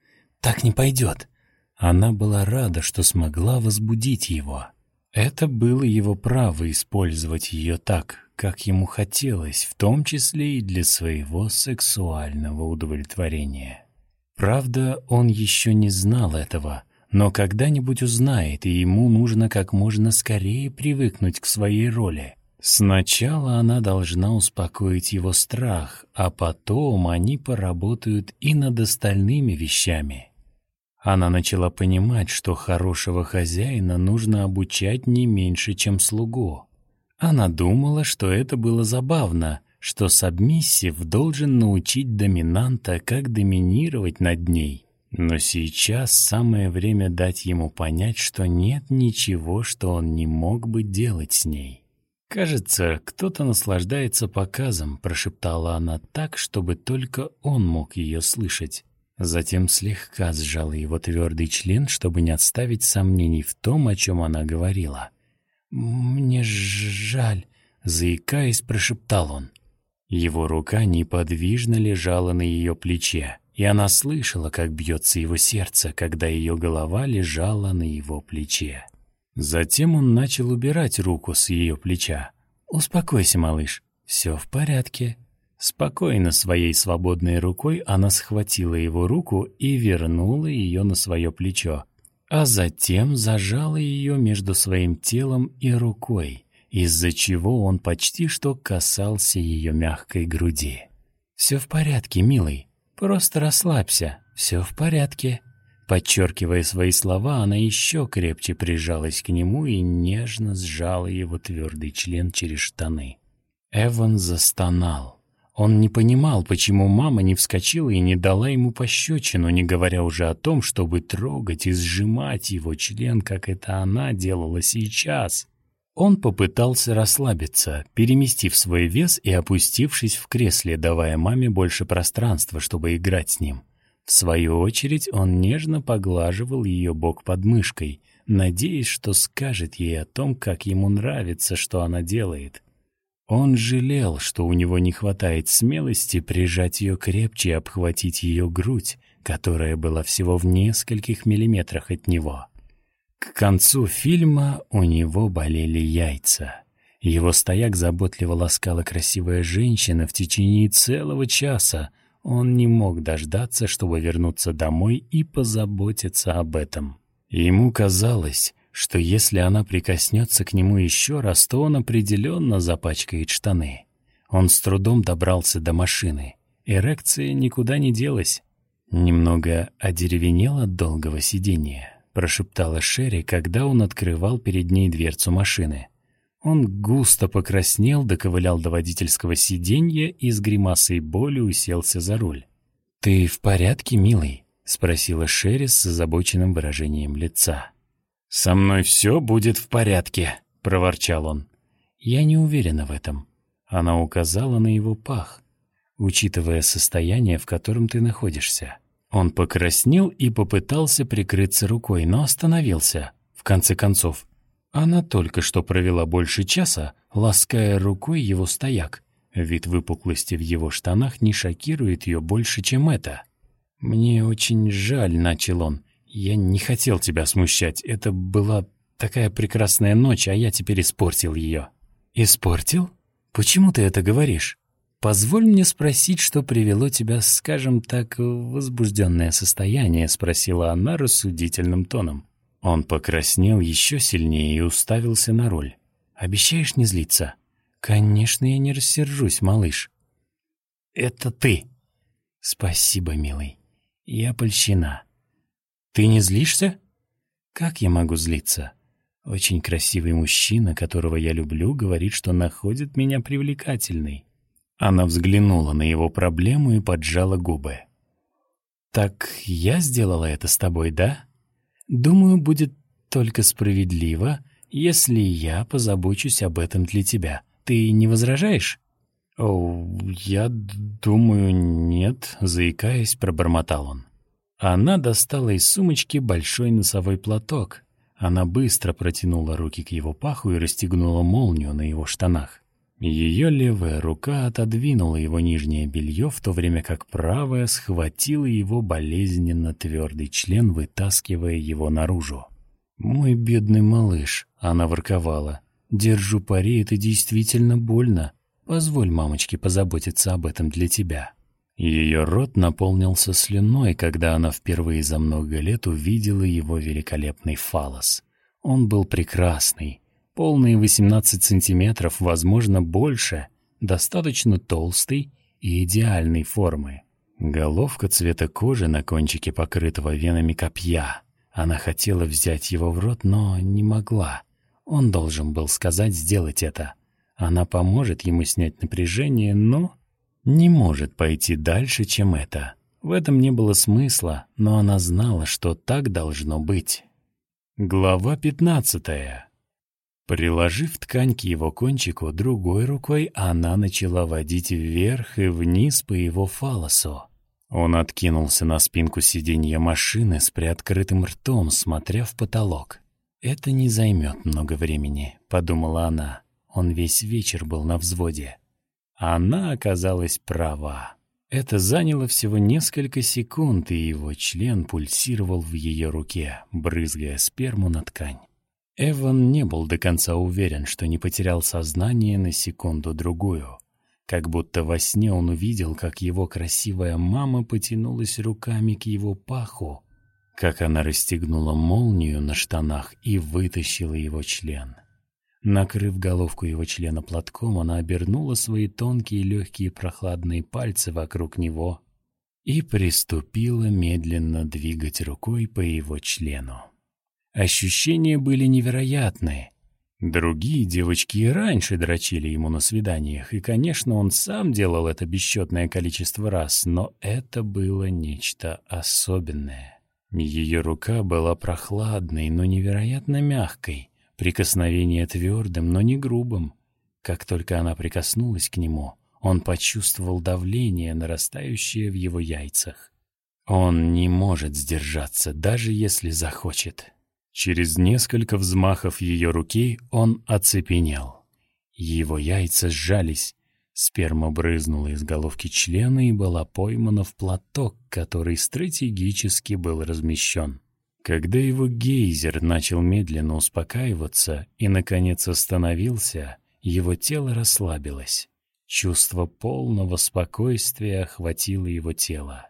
Так не пойдет. Она была рада, что смогла возбудить его. Это было его право использовать ее так, как ему хотелось, в том числе и для своего сексуального удовлетворения. Правда, он еще не знал этого, но когда-нибудь узнает, и ему нужно как можно скорее привыкнуть к своей роли. Сначала она должна успокоить его страх, а потом они поработают и над остальными вещами. Она начала понимать, что хорошего хозяина нужно обучать не меньше, чем слугу. Она думала, что это было забавно, что сабмиссив должен научить доминанта, как доминировать над ней. Но сейчас самое время дать ему понять, что нет ничего, что он не мог бы делать с ней. «Кажется, кто-то наслаждается показом», — прошептала она так, чтобы только он мог ее слышать. Затем слегка сжала его твердый член, чтобы не отставить сомнений в том, о чем она говорила. «Мне жаль», — заикаясь, прошептал он. Его рука неподвижно лежала на ее плече, и она слышала, как бьется его сердце, когда ее голова лежала на его плече. Затем он начал убирать руку с ее плеча. «Успокойся, малыш, все в порядке», Спокойно своей свободной рукой она схватила его руку и вернула ее на свое плечо, а затем зажала ее между своим телом и рукой, из-за чего он почти что касался ее мягкой груди. «Все в порядке, милый, просто расслабься, все в порядке». Подчеркивая свои слова, она еще крепче прижалась к нему и нежно сжала его твердый член через штаны. Эван застонал. Он не понимал, почему мама не вскочила и не дала ему пощечину, не говоря уже о том, чтобы трогать и сжимать его член, как это она делала сейчас. Он попытался расслабиться, переместив свой вес и опустившись в кресле, давая маме больше пространства, чтобы играть с ним. В свою очередь он нежно поглаживал ее бок под мышкой, надеясь, что скажет ей о том, как ему нравится, что она делает. Он жалел, что у него не хватает смелости прижать ее крепче и обхватить ее грудь, которая была всего в нескольких миллиметрах от него. К концу фильма у него болели яйца. Его стояк заботливо ласкала красивая женщина в течение целого часа. Он не мог дождаться, чтобы вернуться домой и позаботиться об этом. Ему казалось, что если она прикоснется к нему еще раз, то он определенно запачкает штаны. Он с трудом добрался до машины. Эрекция никуда не делась. Немного одеревенел от долгого сидения, прошептала Шерри, когда он открывал перед ней дверцу машины. Он густо покраснел, доковылял до водительского сиденья и с гримасой боли уселся за руль. «Ты в порядке, милый?» — спросила Шерри с озабоченным выражением лица. «Со мной все будет в порядке», — проворчал он. «Я не уверена в этом». Она указала на его пах, учитывая состояние, в котором ты находишься. Он покраснел и попытался прикрыться рукой, но остановился. В конце концов, она только что провела больше часа, лаская рукой его стояк. Вид выпуклости в его штанах не шокирует ее больше, чем это. «Мне очень жаль», — начал он. «Я не хотел тебя смущать. Это была такая прекрасная ночь, а я теперь испортил ее». «Испортил? Почему ты это говоришь?» «Позволь мне спросить, что привело тебя, скажем так, в возбужденное состояние?» — спросила она рассудительным тоном. Он покраснел еще сильнее и уставился на руль. «Обещаешь не злиться?» «Конечно, я не рассержусь, малыш». «Это ты!» «Спасибо, милый. Я польщена». «Ты не злишься?» «Как я могу злиться?» «Очень красивый мужчина, которого я люблю, говорит, что находит меня привлекательной». Она взглянула на его проблему и поджала губы. «Так я сделала это с тобой, да? Думаю, будет только справедливо, если я позабочусь об этом для тебя. Ты не возражаешь?» «О, я думаю, нет», — заикаясь, пробормотал он. Она достала из сумочки большой носовой платок. Она быстро протянула руки к его паху и расстегнула молнию на его штанах. Ее левая рука отодвинула его нижнее белье, в то время как правая схватила его болезненно твердый член, вытаскивая его наружу. «Мой бедный малыш», — она ворковала, — «держу пари, это действительно больно. Позволь мамочке позаботиться об этом для тебя». Ее рот наполнился слюной, когда она впервые за много лет увидела его великолепный фалос. Он был прекрасный, полные 18 сантиметров, возможно, больше, достаточно толстый и идеальной формы. Головка цвета кожи на кончике покрытого венами копья. Она хотела взять его в рот, но не могла. Он должен был сказать сделать это. Она поможет ему снять напряжение, но не может пойти дальше, чем это. В этом не было смысла, но она знала, что так должно быть. Глава пятнадцатая. Приложив ткань к его кончику, другой рукой она начала водить вверх и вниз по его фалосу. Он откинулся на спинку сиденья машины с приоткрытым ртом, смотря в потолок. «Это не займет много времени», — подумала она. Он весь вечер был на взводе. Она оказалась права. Это заняло всего несколько секунд, и его член пульсировал в ее руке, брызгая сперму на ткань. Эван не был до конца уверен, что не потерял сознание на секунду-другую. Как будто во сне он увидел, как его красивая мама потянулась руками к его паху, как она расстегнула молнию на штанах и вытащила его член. Накрыв головку его члена платком, она обернула свои тонкие легкие прохладные пальцы вокруг него и приступила медленно двигать рукой по его члену. Ощущения были невероятные. Другие девочки и раньше дрочили ему на свиданиях, и, конечно, он сам делал это бесчетное количество раз, но это было нечто особенное. Ее рука была прохладной, но невероятно мягкой, прикосновение твердым, но не грубым. Как только она прикоснулась к нему, он почувствовал давление, нарастающее в его яйцах. Он не может сдержаться, даже если захочет. Через несколько взмахов ее руки он оцепенел. Его яйца сжались. Сперма брызнула из головки члена и была поймана в платок, который стратегически был размещен. Когда его гейзер начал медленно успокаиваться и, наконец, остановился, его тело расслабилось. Чувство полного спокойствия охватило его тело.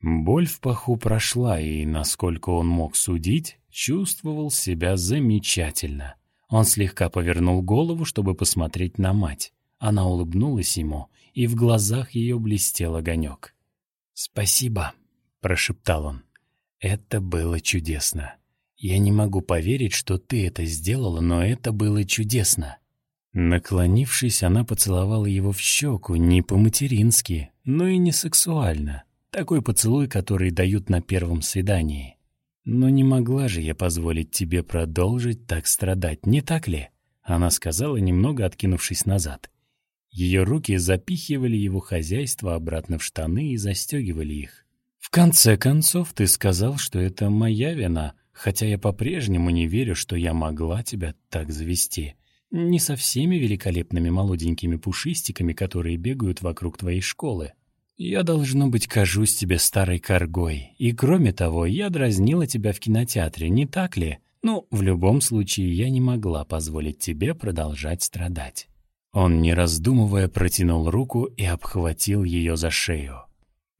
Боль в паху прошла, и, насколько он мог судить, чувствовал себя замечательно. Он слегка повернул голову, чтобы посмотреть на мать. Она улыбнулась ему, и в глазах ее блестел огонек. «Спасибо», — прошептал он. «Это было чудесно. Я не могу поверить, что ты это сделала, но это было чудесно». Наклонившись, она поцеловала его в щеку не по-матерински, но и не сексуально. Такой поцелуй, который дают на первом свидании. Но не могла же я позволить тебе продолжить так страдать, не так ли? Она сказала, немного откинувшись назад. Ее руки запихивали его хозяйство обратно в штаны и застегивали их. «В конце концов, ты сказал, что это моя вина, хотя я по-прежнему не верю, что я могла тебя так завести. Не со всеми великолепными молоденькими пушистиками, которые бегают вокруг твоей школы. Я, должно быть, кажусь тебе старой коргой. И кроме того, я дразнила тебя в кинотеатре, не так ли? Ну, в любом случае, я не могла позволить тебе продолжать страдать». Он, не раздумывая, протянул руку и обхватил ее за шею.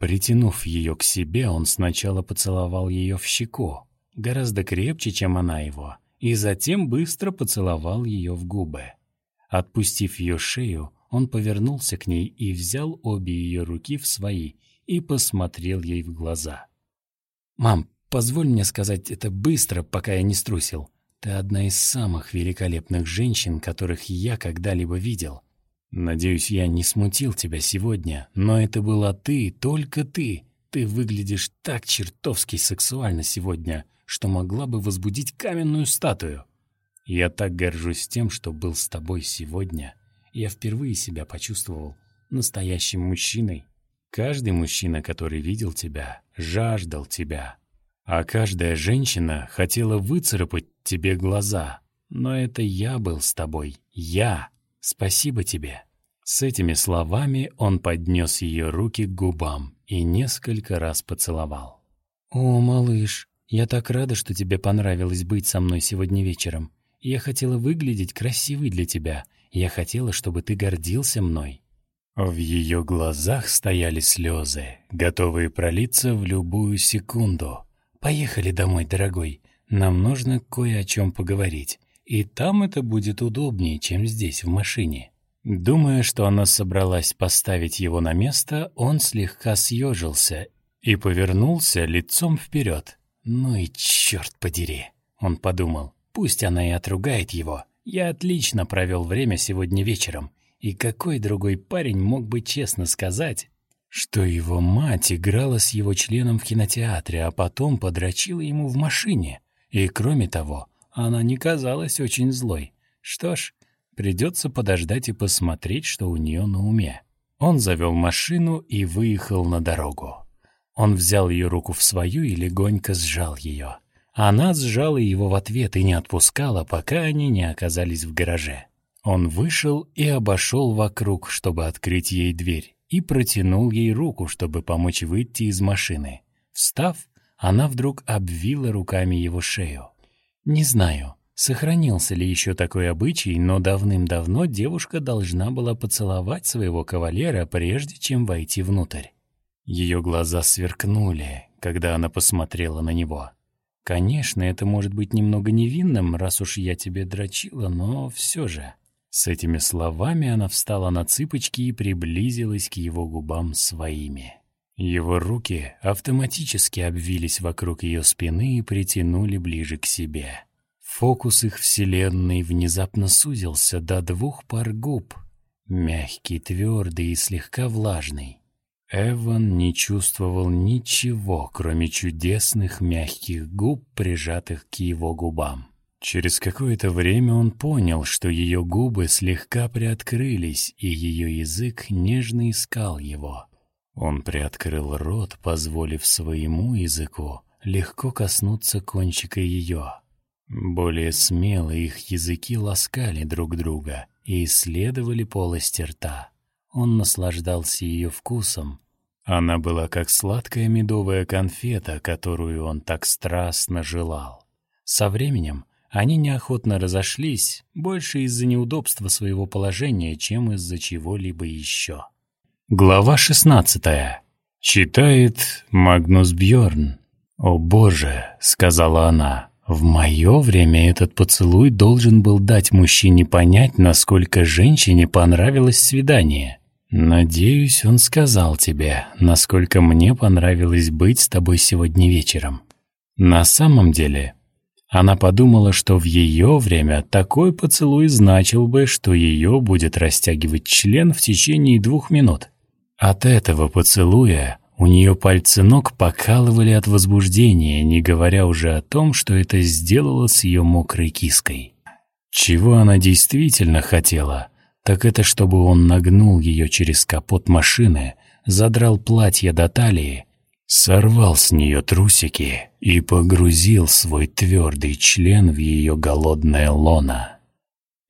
Притянув ее к себе, он сначала поцеловал ее в щеку, гораздо крепче, чем она его, и затем быстро поцеловал ее в губы. Отпустив ее шею, он повернулся к ней и взял обе ее руки в свои и посмотрел ей в глаза. «Мам, позволь мне сказать это быстро, пока я не струсил. Ты одна из самых великолепных женщин, которых я когда-либо видел. Надеюсь, я не смутил тебя сегодня, но это была ты, только ты. Ты выглядишь так чертовски сексуально сегодня, что могла бы возбудить каменную статую. Я так горжусь тем, что был с тобой сегодня. Я впервые себя почувствовал настоящим мужчиной. Каждый мужчина, который видел тебя, жаждал тебя. А каждая женщина хотела выцарапать тебе глаза. Но это я был с тобой. Я. Спасибо тебе. С этими словами он поднес ее руки к губам и несколько раз поцеловал. «О, малыш, я так рада, что тебе понравилось быть со мной сегодня вечером. Я хотела выглядеть красивой для тебя. Я хотела, чтобы ты гордился мной». В ее глазах стояли слезы, готовые пролиться в любую секунду. «Поехали домой, дорогой. Нам нужно кое о чем поговорить. И там это будет удобнее, чем здесь, в машине». Думая, что она собралась поставить его на место, он слегка съежился и повернулся лицом вперед. «Ну и черт подери!» — он подумал. «Пусть она и отругает его. Я отлично провел время сегодня вечером. И какой другой парень мог бы честно сказать, что его мать играла с его членом в кинотеатре, а потом подрочила ему в машине? И кроме того, она не казалась очень злой. Что ж, придется подождать и посмотреть, что у нее на уме». Он завел машину и выехал на дорогу. Он взял ее руку в свою и легонько сжал ее. Она сжала его в ответ и не отпускала, пока они не оказались в гараже. Он вышел и обошел вокруг, чтобы открыть ей дверь, и протянул ей руку, чтобы помочь выйти из машины. Встав, она вдруг обвила руками его шею. Не знаю, сохранился ли еще такой обычай, но давным-давно девушка должна была поцеловать своего кавалера, прежде чем войти внутрь. Ее глаза сверкнули, когда она посмотрела на него. «Конечно, это может быть немного невинным, раз уж я тебе дрочила, но все же...» С этими словами она встала на цыпочки и приблизилась к его губам своими. Его руки автоматически обвились вокруг ее спины и притянули ближе к себе. Фокус их вселенной внезапно сузился до двух пар губ, мягкий, твердый и слегка влажный. Эван не чувствовал ничего, кроме чудесных мягких губ, прижатых к его губам. Через какое-то время он понял, что ее губы слегка приоткрылись, и ее язык нежно искал его. Он приоткрыл рот, позволив своему языку легко коснуться кончика ее. Более смело их языки ласкали друг друга и исследовали полости рта. Он наслаждался ее вкусом. Она была как сладкая медовая конфета, которую он так страстно желал. Со временем они неохотно разошлись, больше из-за неудобства своего положения, чем из-за чего-либо еще. Глава 16. Читает Магнус Бьорн. «О боже», — сказала она, — «в мое время этот поцелуй должен был дать мужчине понять, насколько женщине понравилось свидание. Надеюсь, он сказал тебе, насколько мне понравилось быть с тобой сегодня вечером. На самом деле, она подумала, что в ее время такой поцелуй значил бы, что ее будет растягивать член в течение двух минут. От этого поцелуя у нее пальцы ног покалывали от возбуждения, не говоря уже о том, что это сделало с ее мокрой киской. Чего она действительно хотела, так это чтобы он нагнул ее через капот машины, задрал платье до талии сорвал с нее трусики и погрузил свой твердый член в ее голодное лоно.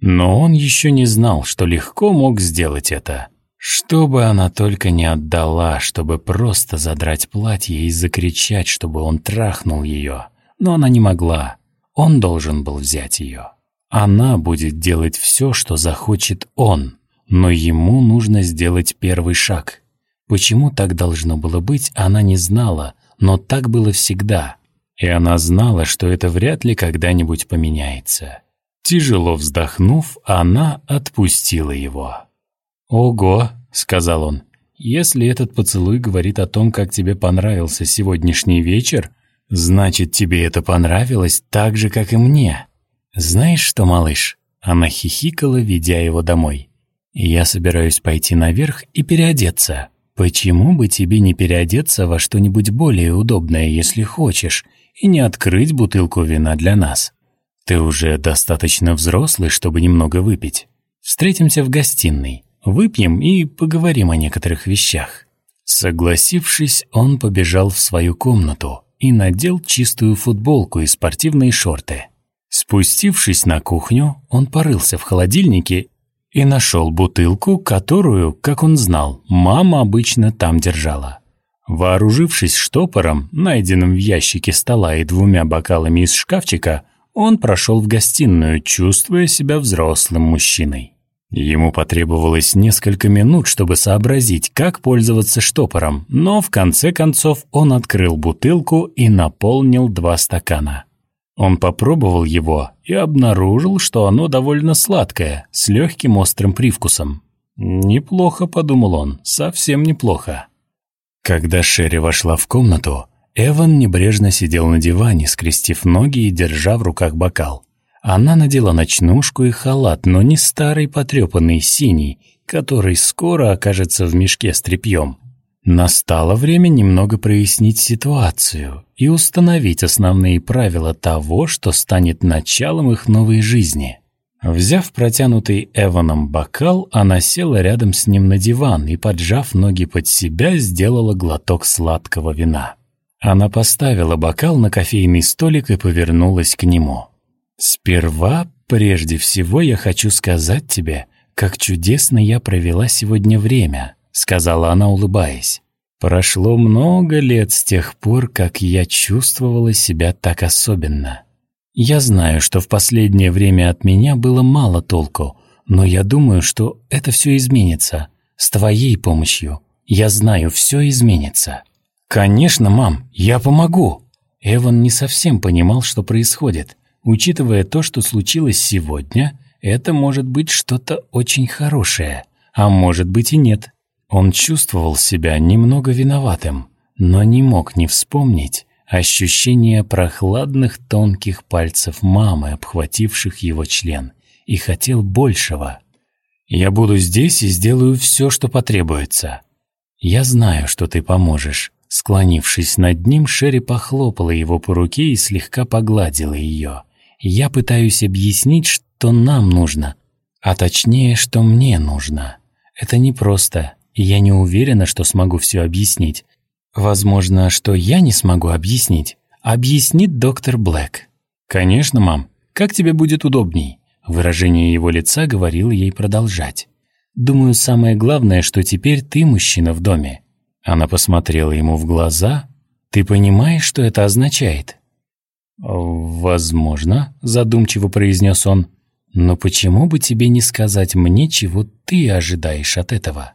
Но он еще не знал, что легко мог сделать это. Что бы она только не отдала, чтобы просто задрать платье и закричать, чтобы он трахнул ее. Но она не могла. Он должен был взять ее. Она будет делать все, что захочет он, но ему нужно сделать первый шаг — Почему так должно было быть, она не знала, но так было всегда. И она знала, что это вряд ли когда-нибудь поменяется. Тяжело вздохнув, она отпустила его. «Ого», — сказал он, — «если этот поцелуй говорит о том, как тебе понравился сегодняшний вечер, значит, тебе это понравилось так же, как и мне. Знаешь что, малыш?» Она хихикала, ведя его домой. «Я собираюсь пойти наверх и переодеться. Почему бы тебе не переодеться во что-нибудь более удобное, если хочешь, и не открыть бутылку вина для нас? Ты уже достаточно взрослый, чтобы немного выпить. Встретимся в гостиной, выпьем и поговорим о некоторых вещах». Согласившись, он побежал в свою комнату и надел чистую футболку и спортивные шорты. Спустившись на кухню, он порылся в холодильнике и нашел бутылку, которую, как он знал, мама обычно там держала. Вооружившись штопором, найденным в ящике стола и двумя бокалами из шкафчика, он прошел в гостиную, чувствуя себя взрослым мужчиной. Ему потребовалось несколько минут, чтобы сообразить, как пользоваться штопором, но в конце концов он открыл бутылку и наполнил два стакана. Он попробовал его и обнаружил, что оно довольно сладкое, с легким острым привкусом. «Неплохо», — подумал он, — «совсем неплохо». Когда Шерри вошла в комнату, Эван небрежно сидел на диване, скрестив ноги и держа в руках бокал. Она надела ночнушку и халат, но не старый потрепанный синий, который скоро окажется в мешке с тряпьем. Настало время немного прояснить ситуацию и установить основные правила того, что станет началом их новой жизни. Взяв протянутый Эваном бокал, она села рядом с ним на диван и, поджав ноги под себя, сделала глоток сладкого вина. Она поставила бокал на кофейный столик и повернулась к нему. «Сперва, прежде всего, я хочу сказать тебе, как чудесно я провела сегодня время», — сказала она, улыбаясь. «Прошло много лет с тех пор, как я чувствовала себя так особенно. Я знаю, что в последнее время от меня было мало толку, но я думаю, что это все изменится. С твоей помощью. Я знаю, все изменится». «Конечно, мам, я помогу!» Эван не совсем понимал, что происходит. Учитывая то, что случилось сегодня, это может быть что-то очень хорошее, а может быть и нет. Он чувствовал себя немного виноватым, но не мог не вспомнить ощущение прохладных тонких пальцев мамы, обхвативших его член, и хотел большего. «Я буду здесь и сделаю все, что потребуется. Я знаю, что ты поможешь». Склонившись над ним, Шерри похлопала его по руке и слегка погладила ее. «Я пытаюсь объяснить, что нам нужно, а точнее, что мне нужно. Это непросто, и я не уверена, что смогу все объяснить. Возможно, что я не смогу объяснить. Объяснит доктор Блэк. Конечно, мам, как тебе будет удобней?» Выражение его лица говорило ей продолжать. «Думаю, самое главное, что теперь ты мужчина в доме». Она посмотрела ему в глаза. «Ты понимаешь, что это означает?» «Возможно», — задумчиво произнес он. «Но почему бы тебе не сказать мне, чего ты ожидаешь от этого?»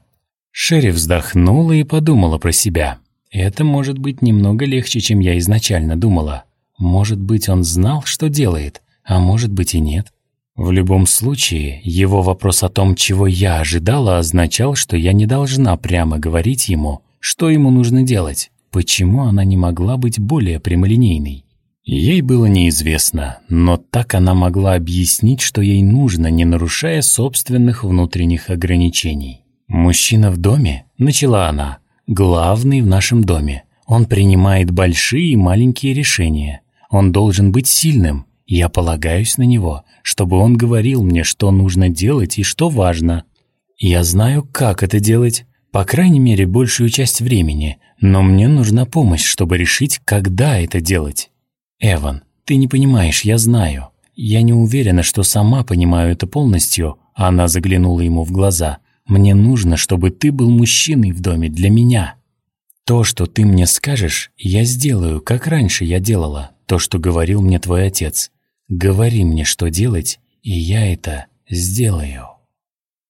Шерри вздохнула и подумала про себя. «Это может быть немного легче, чем я изначально думала. Может быть, он знал, что делает, а может быть и нет. В любом случае, его вопрос о том, чего я ожидала, означал, что я не должна прямо говорить ему, что ему нужно делать. Почему она не могла быть более прямолинейной? Ей было неизвестно, но так она могла объяснить, что ей нужно, не нарушая собственных внутренних ограничений. «Мужчина в доме?» – начала она. «Главный в нашем доме. Он принимает большие и маленькие решения. Он должен быть сильным. Я полагаюсь на него, чтобы он говорил мне, что нужно делать и что важно. Я знаю, как это делать, по крайней мере, большую часть времени, но мне нужна помощь, чтобы решить, когда это делать. Эван, ты не понимаешь, я знаю. Я не уверена, что сама понимаю это полностью, она заглянула ему в глаза. Мне нужно, чтобы ты был мужчиной в доме для меня. То, что ты мне скажешь, я сделаю, как раньше я делала, то, что говорил мне твой отец. Говори мне, что делать, и я это сделаю.